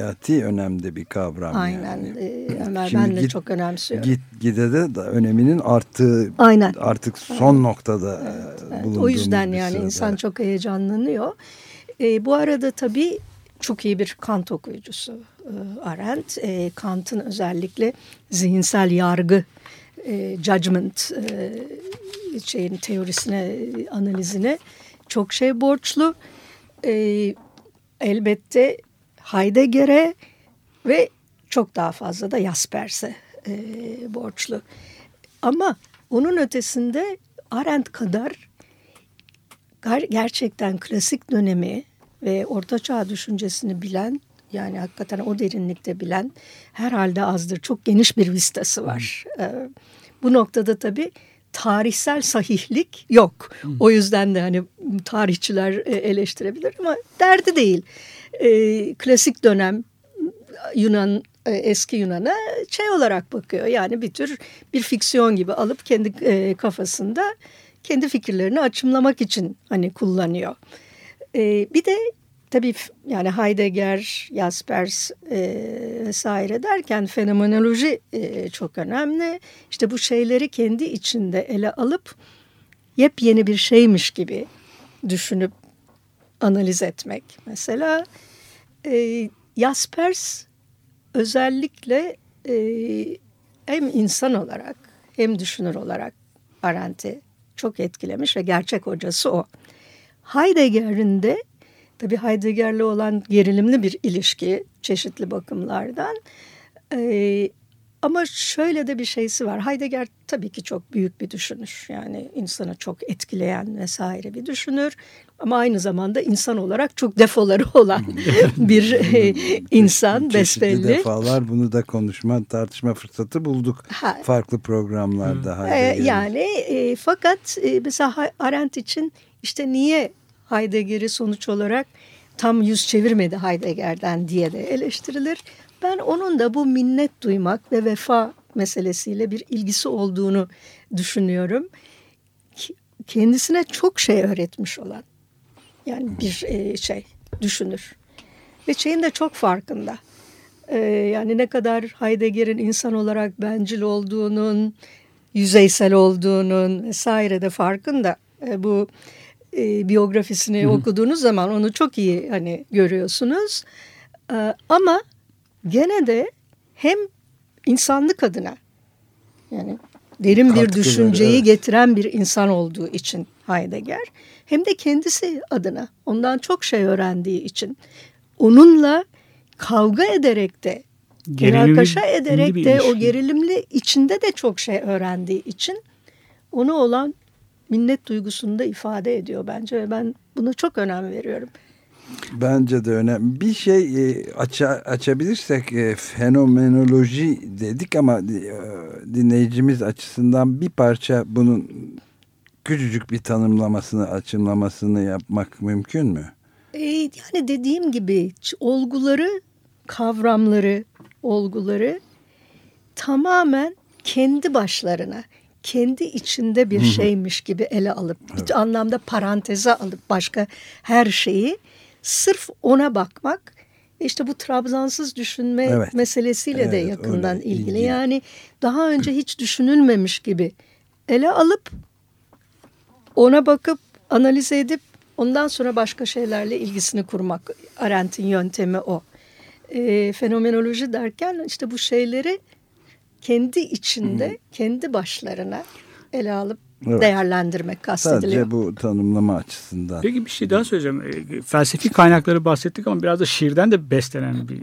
hayati önemde bir kavram. Aynen. Yani. Ee, Ömer Şimdi ben de git- çok önemsiyorum. Git gide de da öneminin arttığı Aynen. artık son noktada e, Evet, bulunduğumuz o yüzden yani sırada. insan çok heyecanlanıyor. Ee, bu arada tabii çok iyi bir Kant okuyucusu e, Arendt. E, Kant'ın özellikle zihinsel yargı, e, judgment e, şeyin teorisine, e, analizine çok şey borçlu. E, elbette Heidegger'e ve çok daha fazla da Jaspers'e e, borçlu. Ama onun ötesinde Arendt kadar ger- gerçekten klasik dönemi ve ortaçağ düşüncesini bilen yani hakikaten o derinlikte bilen herhalde azdır. Çok geniş bir vistası var. Ee, bu noktada tabii tarihsel sahihlik yok. O yüzden de hani tarihçiler e, eleştirebilir ama derdi değil. Ee, klasik dönem Yunan e, eski Yunan'a şey olarak bakıyor. Yani bir tür bir fiksiyon gibi alıp kendi e, kafasında kendi fikirlerini açımlamak için hani kullanıyor. E, bir de tabii yani Heidegger, Jaspers e, vesaire derken fenomenoloji e, çok önemli. İşte bu şeyleri kendi içinde ele alıp yepyeni bir şeymiş gibi düşünüp analiz etmek. Mesela e, Jaspers özellikle e, hem insan olarak hem düşünür olarak Arendt'i çok etkilemiş ve gerçek hocası o. Heidegger'in de tabii Heidegger'le olan gerilimli bir ilişki çeşitli bakımlardan. E, ama şöyle de bir şeysi var. Heidegger tabii ki çok büyük bir düşünür. Yani insanı çok etkileyen vesaire bir düşünür. Ama aynı zamanda insan olarak çok defoları olan bir e, insan Çeşitli besbelli. defalar bunu da konuşma, tartışma fırsatı bulduk. Ha. Farklı programlarda. Ee, Heidegger'in. yani e, fakat e, mesela Arendt için işte niye Heidegger'i sonuç olarak tam yüz çevirmedi Heidegger'den diye de eleştirilir. Ben onun da bu minnet duymak ve vefa meselesiyle bir ilgisi olduğunu düşünüyorum. Kendisine çok şey öğretmiş olan yani bir e, şey düşünür. Ve şeyin de çok farkında. Ee, yani ne kadar Heidegger'in insan olarak bencil olduğunun, yüzeysel olduğunun vesaire de farkında. Ee, bu e, biyografisini okuduğunuz zaman onu çok iyi hani görüyorsunuz. Ama gene de hem insanlık adına yani derin bir Katkıları, düşünceyi evet. getiren bir insan olduğu için Heidegger hem de kendisi adına ondan çok şey öğrendiği için onunla kavga ederek de münakaşa bir ederek de o gerilimli içinde de çok şey öğrendiği için ona olan minnet duygusunu da ifade ediyor bence ve ben buna çok önem veriyorum. Bence de önemli. Bir şey e, aça, açabilirsek e, fenomenoloji dedik ama e, dinleyicimiz açısından bir parça bunun küçücük bir tanımlamasını, açımlamasını yapmak mümkün mü? Ee, yani dediğim gibi olguları, kavramları, olguları tamamen kendi başlarına, kendi içinde bir şeymiş gibi ele alıp, bir anlamda paranteze alıp başka her şeyi sırf ona bakmak, işte bu trabzansız düşünme Evet. meselesiyle de Evet, yakından öyle, ilgili. ilgili. Yani daha önce hiç düşünülmemiş gibi ele alıp ona bakıp analiz edip ondan sonra başka şeylerle ilgisini kurmak. Arendt'in yöntemi o. E, fenomenoloji derken işte bu şeyleri kendi içinde, kendi başlarına ele alıp Evet. değerlendirmek kastediliyor. Sadece bu tanımlama açısından. Peki bir şey daha söyleyeceğim. E, Felsefi kaynakları bahsettik ama biraz da şiirden de beslenen bir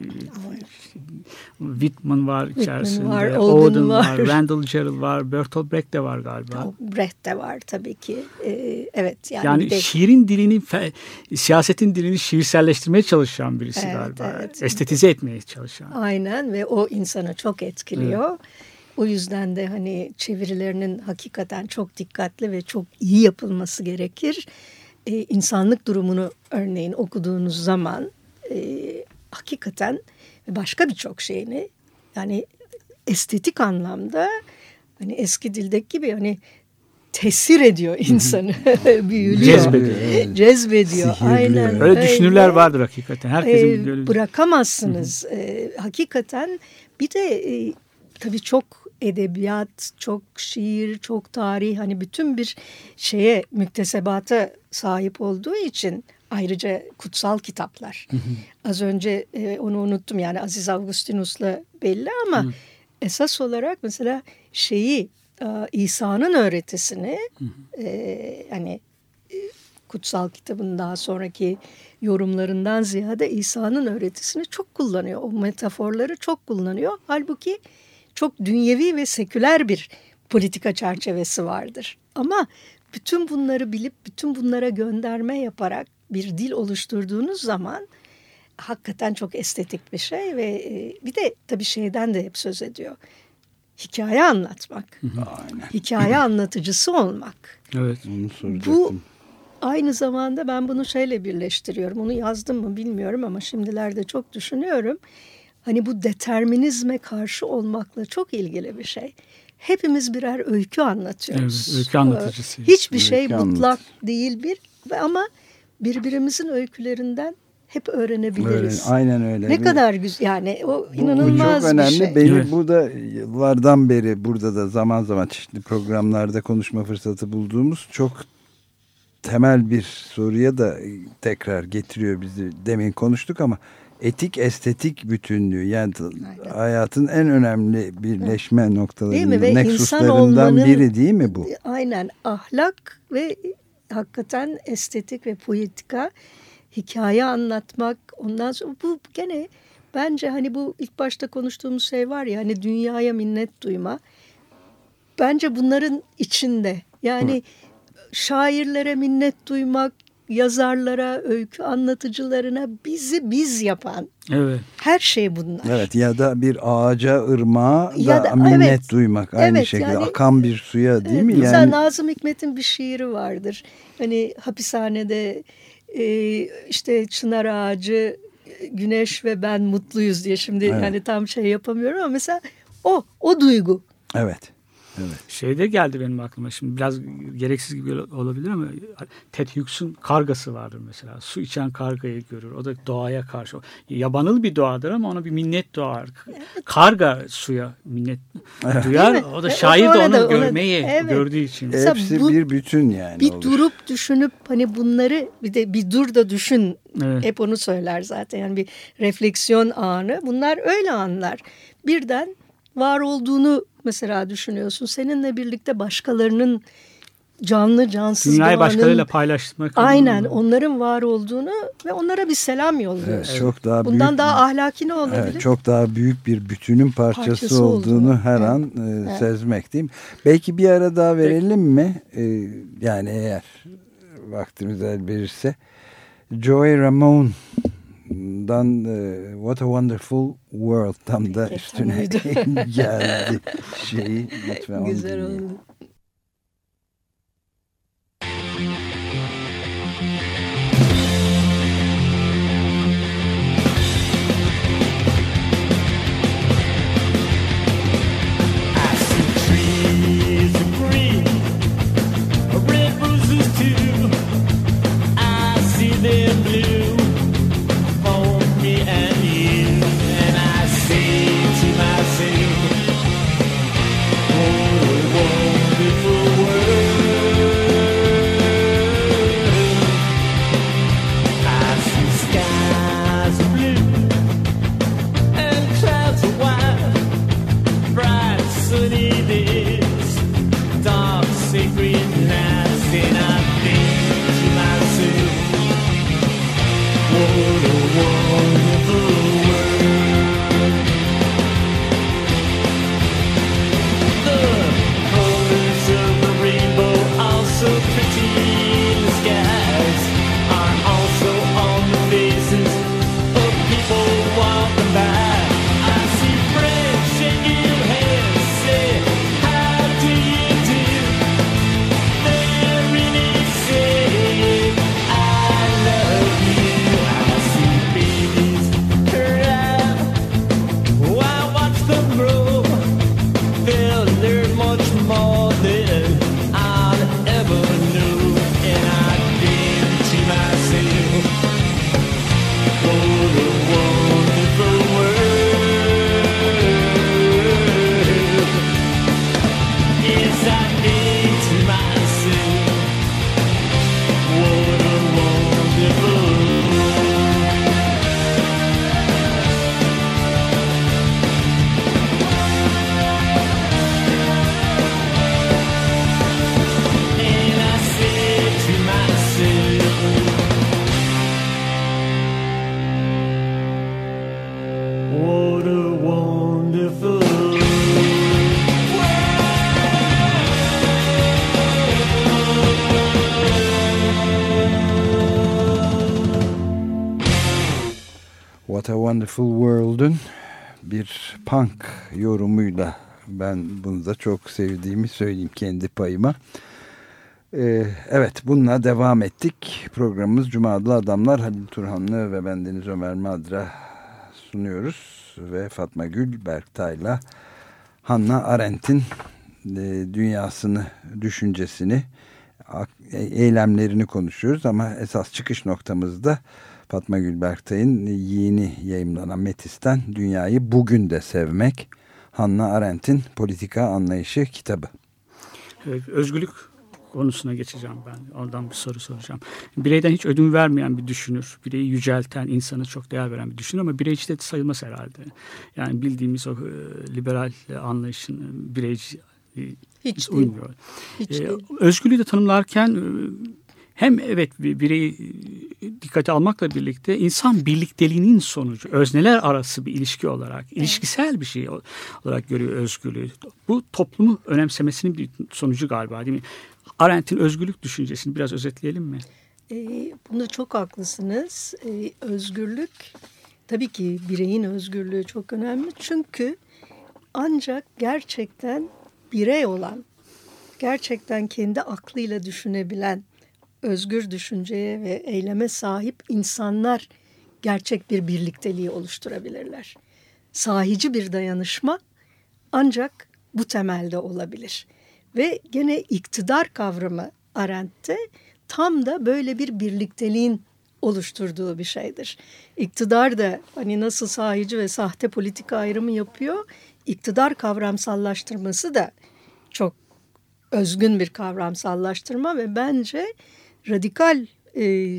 Whitman var içerisinde. var, Auden Auden var. var. Randall Jarrell var. Bertolt Brecht de var galiba. Brecht de var tabii ki. E, evet yani, Yani de- şiirin dilini, fe- siyasetin dilini şiirselleştirmeye çalışan birisi Evet, galiba. evet. Estetize etmeye çalışan. Aynen ve o insanı çok etkiliyor. O yüzden de hani çevirilerinin hakikaten çok dikkatli ve çok iyi yapılması gerekir. Ee, insanlık durumunu örneğin okuduğunuz zaman e, hakikaten başka birçok şeyini yani estetik anlamda hani eski dildeki gibi hani tesir ediyor insanı büyülüyor. Cezbediyor. Cezbediyor. Sihirli. Aynen. Öyle düşünürler öyle. vardır hakikaten. Herkesin Ee, bırakamazsınız. Ee, hakikaten bir de e, tabii çok edebiyat, çok şiir, çok tarih hani bütün bir şeye müktesebata sahip olduğu için ayrıca kutsal kitaplar. Az önce e, onu unuttum yani Aziz Augustinus'la belli ama esas olarak mesela şeyi e, İsa'nın öğretisini e, hani kutsal kitabın daha sonraki yorumlarından ziyade İsa'nın öğretisini çok kullanıyor. O metaforları çok kullanıyor. Halbuki çok dünyevi ve seküler bir politika çerçevesi vardır. Ama bütün bunları bilip bütün bunlara gönderme yaparak bir dil oluşturduğunuz zaman hakikaten çok estetik bir şey ve e, bir de tabii şeyden de hep söz ediyor. Hikaye anlatmak. Aynen. Hikaye anlatıcısı olmak. Evet. Onu soracaktım. Bu aynı zamanda ben bunu şeyle birleştiriyorum. Onu yazdım mı bilmiyorum ama şimdilerde çok düşünüyorum. Hani bu determinizme karşı olmakla çok ilgili bir şey. Hepimiz birer öykü anlatıyoruz. Evet, öykü anlatıcısıyız. Hiçbir şey Öykü mutlak anlat. değil bir ama birbirimizin öykülerinden hep öğrenebiliriz. Öyle, aynen öyle. Ne Bu- kadar güzel yani o Bu- inanılmaz bu çok önemli. bir şey. Benim Evet. bu da yıllardan beri burada da zaman zaman çeşitli programlarda konuşma fırsatı bulduğumuz çok temel bir soruya da tekrar getiriyor bizi. Demin konuştuk ama etik estetik bütünlüğü yani Aynen. hayatın en önemli birleşme mi? noktalarından, nexuslarından biri değil mi bu? Aynen ahlak ve hakikaten estetik ve politika hikaye anlatmak ondan sonra bu gene bence hani bu ilk başta konuştuğumuz şey var ya hani dünyaya minnet duyma bence bunların içinde yani şairlere minnet duymak yazarlara öykü anlatıcılarına bizi biz yapan Evet. her şey bunlar. Evet ya da bir ağaca, ırmağa da, Ya da- minnet evet. duymak aynı Evet, şekilde yani- akan bir suya değil Evet, mi? Mesela Yani Nazım Hikmet'in bir şiiri vardır. Hani hapishanede e, işte çınar ağacı, güneş ve ben mutluyuz diye şimdi Evet. yani tam şey yapamıyorum ama mesela o, o duygu. evet. Evet. Şeyde geldi benim aklıma şimdi biraz gereksiz gibi olabilir ama Ted Hughes'un kargası vardır mesela. Su içen kargayı görür. O da doğaya karşı. Yabanıl bir doğadır ama ona bir minnet doğar. Karga suya minnet duyar. Mi? O da E, şair de onu görmeyi evet. gördüğü için. Hepsi bu- bir bütün yani. Bir olur. durup düşünüp hani bunları bir de bir dur da düşün Evet. hep onu söyler zaten yani bir refleksiyon anı bunlar öyle anlar birden var olduğunu mesela düşünüyorsun seninle birlikte başkalarının canlı cansız Dünyayı doğanın başkalarıyla paylaşmak. aynen onların var olduğunu ve onlara bir selam yolluyorsun. Evet, çok daha Bundan büyük, daha ahlaki ne olabilir? evet, çok daha büyük bir bütünün parçası, Parçası olduğunu olduğunu. her Evet. an e, sezmek değil mi? Belki bir ara daha verelim mi? E, yani eğer vaktimiz el verirse. Joey Ramone'dan e, What a Wonderful World tam da üstüne geldi şeyi. Lütfen Güzel oldu. Bunu da çok sevdiğimi söyleyeyim kendi payıma. Ee, evet bununla devam ettik. Programımız Cuma Adamlar Halil Turhanlı ve bendeniz Ömer Madra sunuyoruz. Ve Fatma Gül Berktay'la Hannah Arendt'in e, dünyasını, düşüncesini, e, eylemlerini konuşuyoruz. Ama esas çıkış noktamızda Fatma Gül Berktay'ın yeni yayımlanan Metis'ten Dünyayı Bugün de Sevmek, Hannah Arendt'in Politika Anlayışı kitabı. Evet, özgürlük konusuna geçeceğim ben. Oradan bir soru soracağım. Bireyden hiç ödün vermeyen bir düşünür. Bireyi yücelten, insanı çok değer veren bir düşünür ama bireyci de sayılmaz herhalde. Yani bildiğimiz o e, liberal anlayışın e, bireyci Hiç uymuyor. değil. Hiç Ee, değil. özgürlüğü de tanımlarken e, hem evet bir bireyi e, dikkate almakla birlikte insan birlikteliğinin sonucu özneler arası bir ilişki olarak ilişkisel bir şey olarak görüyor özgürlüğü. Bu toplumu önemsemesinin bir sonucu galiba değil mi? Arendt'in özgürlük düşüncesini biraz özetleyelim mi? Ee, bunda çok haklısınız. Ee, özgürlük tabii ki bireyin özgürlüğü çok önemli. Çünkü ancak gerçekten birey olan, gerçekten kendi aklıyla düşünebilen, özgür düşünceye ve eyleme sahip insanlar gerçek bir birlikteliği oluşturabilirler. Sahici bir dayanışma ancak bu temelde olabilir. Ve gene iktidar kavramı Arendt'te tam da böyle bir birlikteliğin oluşturduğu bir şeydir. İktidar da hani nasıl sahici ve sahte politika ayrımı yapıyor, iktidar kavramsallaştırması da çok özgün bir kavramsallaştırma ve bence radikal e,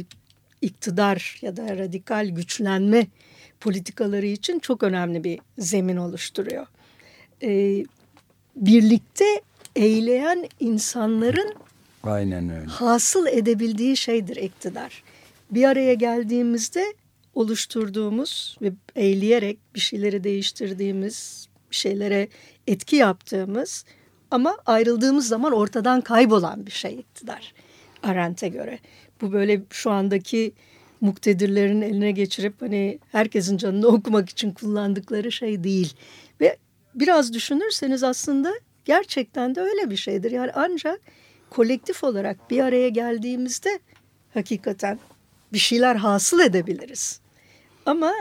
iktidar ya da radikal güçlenme politikaları için çok önemli bir zemin oluşturuyor. E, birlikte eyleyen insanların Aynen öyle. hasıl edebildiği şeydir iktidar. Bir araya geldiğimizde oluşturduğumuz ve eğleyerek bir şeyleri değiştirdiğimiz, bir şeylere etki yaptığımız ama ayrıldığımız zaman ortadan kaybolan bir şey iktidar. Arendt'e göre. Bu böyle şu andaki muktedirlerin eline geçirip hani herkesin canını okumak için kullandıkları şey değil. Ve biraz düşünürseniz aslında gerçekten de öyle bir şeydir. Yani ancak kolektif olarak bir araya geldiğimizde hakikaten bir şeyler hasıl edebiliriz. Ama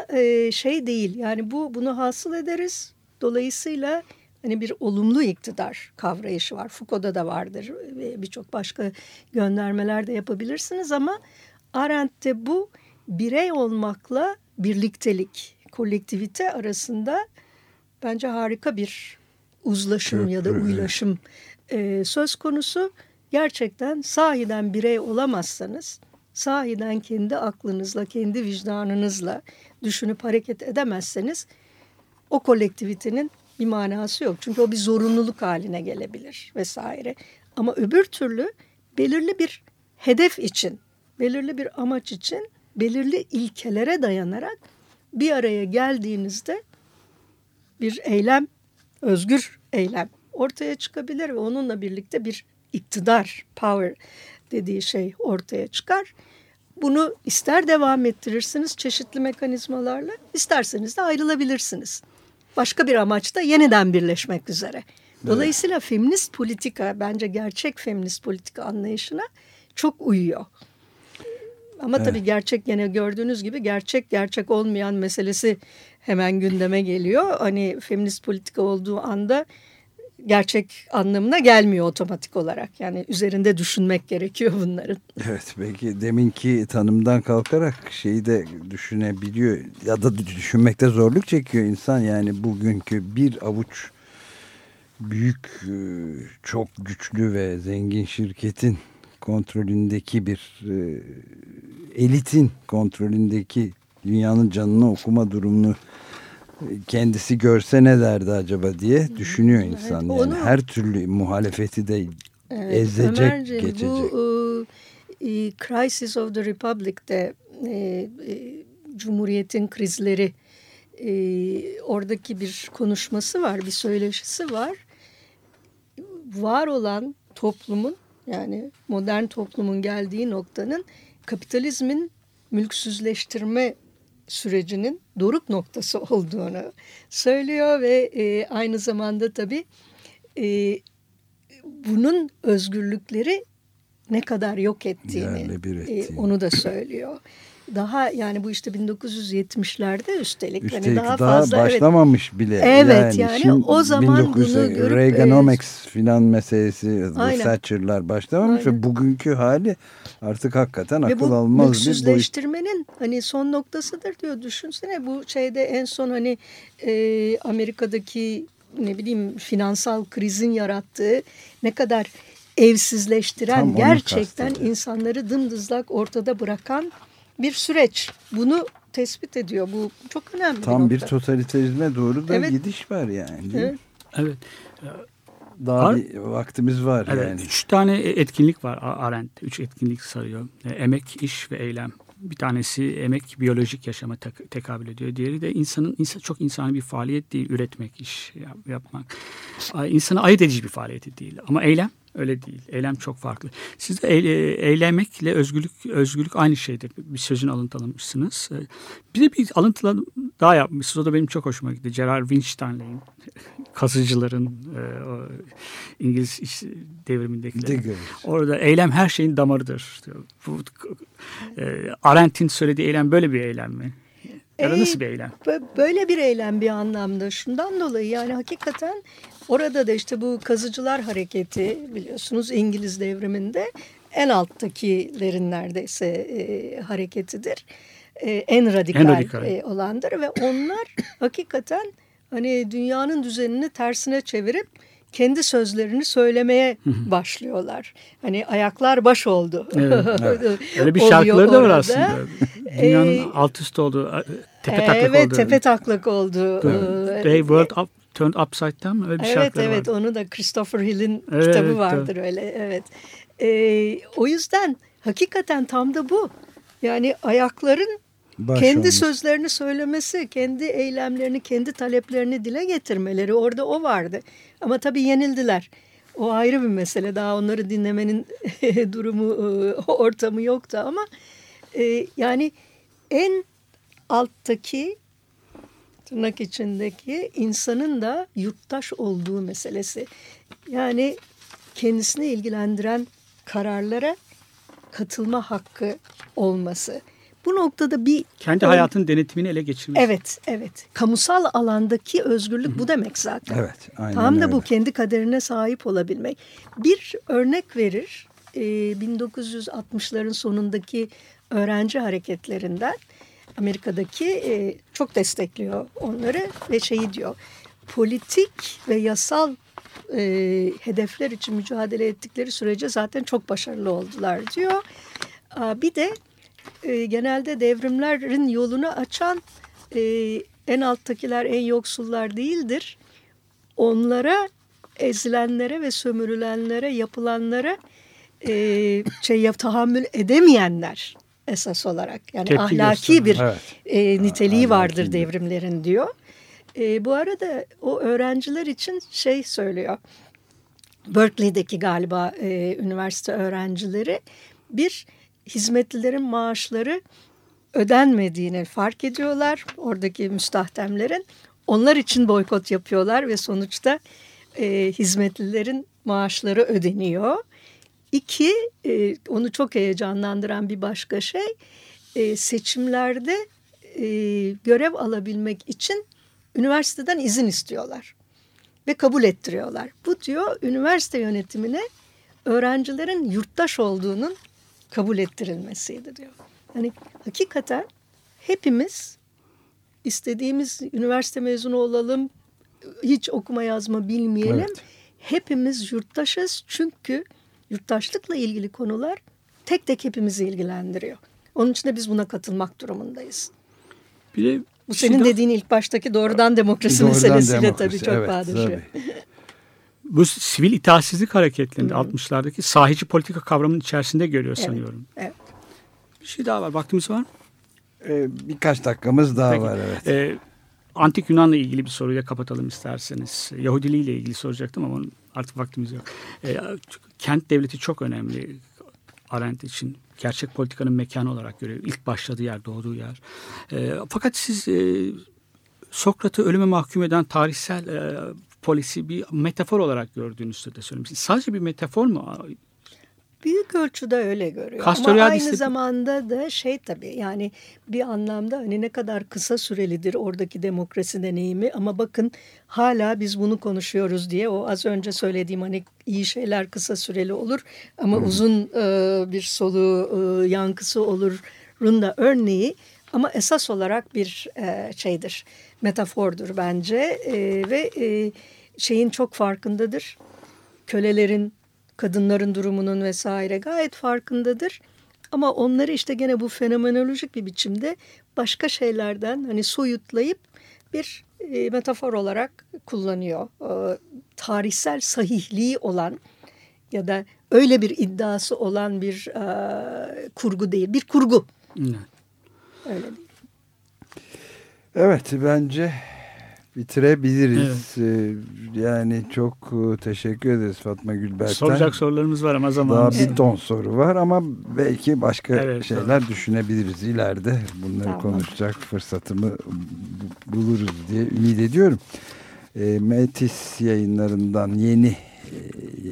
şey değil yani bu bunu hasıl ederiz. Dolayısıyla hani bir olumlu iktidar kavrayışı var. Foucault'da da vardır ve birçok başka göndermeler de yapabilirsiniz ama Arendt'te bu birey olmakla birliktelik, kolektivite arasında bence harika bir uzlaşım ya da evet. uylaşım e, söz konusu. Gerçekten sahiden birey olamazsanız, sahiden kendi aklınızla, kendi vicdanınızla düşünüp hareket edemezseniz o kolektivitenin bir manası yok. Çünkü o bir zorunluluk haline gelebilir vesaire. Ama öbür türlü belirli bir hedef için, belirli bir amaç için, belirli ilkelere dayanarak bir araya geldiğinizde bir eylem, özgür eylem ortaya çıkabilir ve onunla birlikte bir iktidar, power dediği şey ortaya çıkar. Bunu ister devam ettirirsiniz çeşitli mekanizmalarla, isterseniz de ayrılabilirsiniz. Başka bir amaçta yeniden birleşmek üzere. Dolayısıyla feminist politika bence gerçek feminist politika anlayışına çok uyuyor. Ama tabii gerçek yine gördüğünüz gibi gerçek gerçek olmayan meselesi hemen gündeme geliyor. Hani feminist politika olduğu anda gerçek anlamına gelmiyor otomatik olarak. Yani üzerinde düşünmek gerekiyor bunların. Evet belki deminki tanımdan kalkarak şeyi de düşünebiliyor ya da düşünmekte zorluk çekiyor insan yani bugünkü bir avuç büyük e, çok güçlü ve zengin şirketin kontrolündeki bir e, elitin kontrolündeki dünyanın canını okuma durumunu kendisi görse ne derdi acaba diye düşünüyor insan. Yani onu- her türlü muhalefeti de Evet, ezecek, Ömerciğim, geçecek. Bu e, e, Crisis of the Republic'te e, e, Cumhuriyet'in krizleri e, oradaki bir konuşması var, bir söyleşisi var. Var olan toplumun yani modern toplumun geldiği noktanın kapitalizmin mülksüzleştirme sürecinin doruk noktası olduğunu söylüyor ve e, aynı zamanda tabii e, bunun özgürlükleri ne kadar yok ettiğini bir e, ettiğini. onu da söylüyor. Daha yani bu işte 1970'lerde üstelik, Üstelik hani daha, daha fazla evet, başlamamış bile. Evet, yani şimdi o zaman bunu 1900 görüp, Reaganomics filan meselesi, Aynen. Thatcher'lar başlamamış Aynen. ve bugünkü hali artık hakikaten Ve akıl almaz bir mülksüzleştirmenin hani son noktasıdır diyor. Düşünsene bu şeyde en son hani e, Amerika'daki ne bileyim finansal krizin yarattığı ne kadar evsizleştiren gerçekten kastediyor. insanları dımdızlak ortada bırakan bir süreç. Bunu tespit ediyor. Bu çok önemli Tam bir bir nokta. totalitarizme doğru da Evet. gidiş var yani. Evet. Evet. Daha Var. bir vaktimiz var Evet, yani. üç tane etkinlik var Arendt. Üç etkinlik sarıyor. E, Emek, iş ve eylem. Bir tanesi emek biyolojik yaşama tek- tekabül ediyor. Diğeri de insanın insan, çok insani bir faaliyet değil. Üretmek, iş yap- yapmak. İnsanı ayırt edici bir faaliyeti değil. Ama eylem öyle değil. Eylem çok farklı. Siz de eyle- eylemekle özgürlük özgürlük aynı şeydir. Bir sözün alıntılamışsınız. E, Bir de bir alıntı daha yapmışsınız. O da benim çok hoşuma gitti. Gerard Winstanley'in kazıcıların e, o İngiliz iş devrimindekiler. Orada eylem her şeyin damarıdır. diyor. Bu, e, Arendt'in söylediği eylem böyle bir eylem mi? Ya da Ee, nasıl bir eylem? Bö- Böyle bir eylem bir anlamda şundan dolayı yani hakikaten orada da işte bu kazıcılar hareketi biliyorsunuz İngiliz devriminde en alttakilerin neredeyse e, hareketidir. E, en radikal, En radikal. e, olandır ve onlar hakikaten hani dünyanın düzenini tersine çevirip kendi sözlerini söylemeye başlıyorlar. Hani ayaklar baş oldu. Evet, Öyle bir şarkıları da var aslında. Dünyanın Ee, alt üst olduğu, tepe taklak evet olduğu. tepe taklak oldu. The Day World Up, Turned Upside Down mı? Öyle bir Evet şarkıları evet var. onu da Christopher Hill'in Evet, kitabı evet, vardır öyle evet. Ee, o yüzden hakikaten tam da bu. Yani ayakların Baş kendi olmuş. sözlerini söylemesi, kendi eylemlerini, kendi taleplerini dile getirmeleri orada o vardı. Ama tabii yenildiler. O ayrı bir mesele. Daha onları dinlemenin durumu, e, ortamı yoktu ama e, yani en alttaki tırnak içindeki insanın da yurttaş olduğu meselesi. Yani kendisini ilgilendiren kararlara katılma hakkı olması. Bu noktada bir Kendi hayatın denetimini ele geçirmesi. Evet, evet. Kamusal alandaki özgürlük bu demek zaten. Evet, aynen Tam da öyle. bu kendi kaderine sahip olabilmek. Bir örnek verir. Ee, 1960'ların sonundaki öğrenci hareketlerinden Amerika'daki e, çok destekliyor onları ve şeyi diyor. Politik ve yasal e, hedefler için mücadele ettikleri sürece zaten çok başarılı oldular diyor. Aa, Bir de e, genelde devrimlerin yolunu açan e, en alttakiler en yoksullar değildir. Onlara ezilenlere ve sömürülenlere yapılanlara e, şey tahammül edemeyenler esas olarak yani Tepki ahlaki gösteren, bir evet. e, niteliği Ahlaki vardır bir- devrimlerin diyor. E, bu arada o öğrenciler için şey söylüyor. Berkeley'deki galiba e, üniversite öğrencileri bir hizmetlilerin maaşları ödenmediğini fark ediyorlar oradaki müstahdemlerin. Onlar için boykot yapıyorlar ve sonuçta e, hizmetlilerin maaşları ödeniyor. İki, e, onu çok heyecanlandıran bir başka şey e, seçimlerde e, görev alabilmek için üniversiteden izin istiyorlar ve kabul ettiriyorlar. Bu diyor üniversite yönetimine öğrencilerin yurttaş olduğunun kabul ettirilmesiydi diyor. Hani hakikaten hepimiz istediğimiz üniversite mezunu olalım, hiç okuma yazma bilmeyelim. Evet. Hepimiz yurttaşız çünkü yurttaşlıkla ilgili konular tek tek hepimizi ilgilendiriyor. Onun için de biz buna katılmak durumundayız. Bir de Bu şey senin daha- dediğin ilk baştaki doğrudan demokrasi Doğrudan meselesiyle demokrasi, tabii çok evet, bağdaşıyor. bu sivil itaatsizlik hareketlerinde 60'lardaki sahici politika kavramının içerisinde görüyor sanıyorum. Evet. Bir şey daha var. Vaktimiz var mı? Ee, birkaç dakikamız daha Peki. var evet. Ee, Antik Yunan'la ilgili bir soruyla kapatalım isterseniz. Yahudiliği ile ilgili soracaktım ama artık vaktimiz yok. Ee, kent devleti çok önemli Arendt için. gerçek politikanın mekanı olarak görüyor. İlk başladığı yer, doğduğu yer. E, fakat siz e, Sokrat'ı ölüme mahkum eden tarihsel e, polisi bir metafor olarak gördüğünüzü de söylemişsiniz. Sadece bir metafor mu? Büyük ölçüde öyle görüyor. Ama aynı zamanda da şey tabii yani bir anlamda hani ne kadar kısa sürelidir oradaki demokrasi deneyimi ama bakın hala biz bunu konuşuyoruz diye o az önce söylediğim hani iyi şeyler kısa süreli olur ama uzun e, bir soluğu e, yankısı olurun da örneği ama esas olarak bir e, şeydir metafordur bence E, ve e, şeyin çok farkındadır kölelerin, kadınların durumunun vesaire gayet farkındadır. Ama onları işte gene bu fenomenolojik bir biçimde başka şeylerden hani soyutlayıp bir e, metafor olarak kullanıyor. E, tarihsel sahihliği olan ya da öyle bir iddiası olan bir e, kurgu değil, bir kurgu. Evet. Öyle değil. Evet bence bitirebiliriz. Ee, Yani çok e, teşekkür ederiz Fatma Gülberk'ten. Soracak sorularımız var ama Daha zamanımız. bir ton soru var ama belki başka Evet, şeyler düşünebiliriz ileride. Bunları Tamam. konuşacak fırsatımı bu- buluruz diye ümit ediyorum. E, Metis yayınlarından yeni e,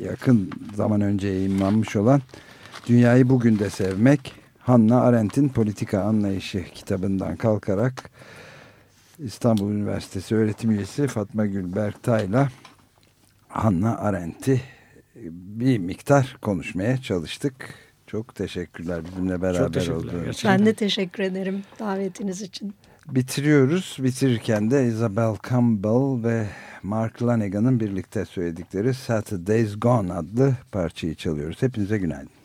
yakın zaman önce yayınlanmış olan Dünyayı Bugün de Sevmek Hannah Arendt'in Politika Anlayışı kitabından kalkarak İstanbul Üniversitesi öğretim üyesi Fatma Gül Berktay'la Hannah Arendt'i bir miktar konuşmaya çalıştık. Çok teşekkürler bizimle beraber olduğunuz için. Ben de teşekkür ederim davetiniz için. Bitiriyoruz. Bitirirken de Isabel Campbell ve Mark Lanegan'ın birlikte söyledikleri Saturday's Gone adlı parçayı çalıyoruz. Hepinize günaydın.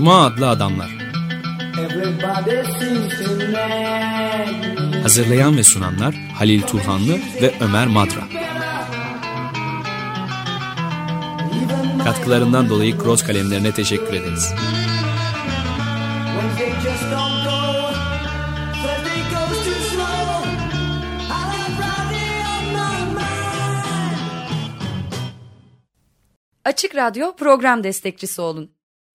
Cuma adlı adamlar. Hazırlayan ve sunanlar Halil Turhanlı ve Ömer Madra. Katkılarından dolayı Cross kalemlerine teşekkür ederiz. Açık Radyo program destekçisi olun.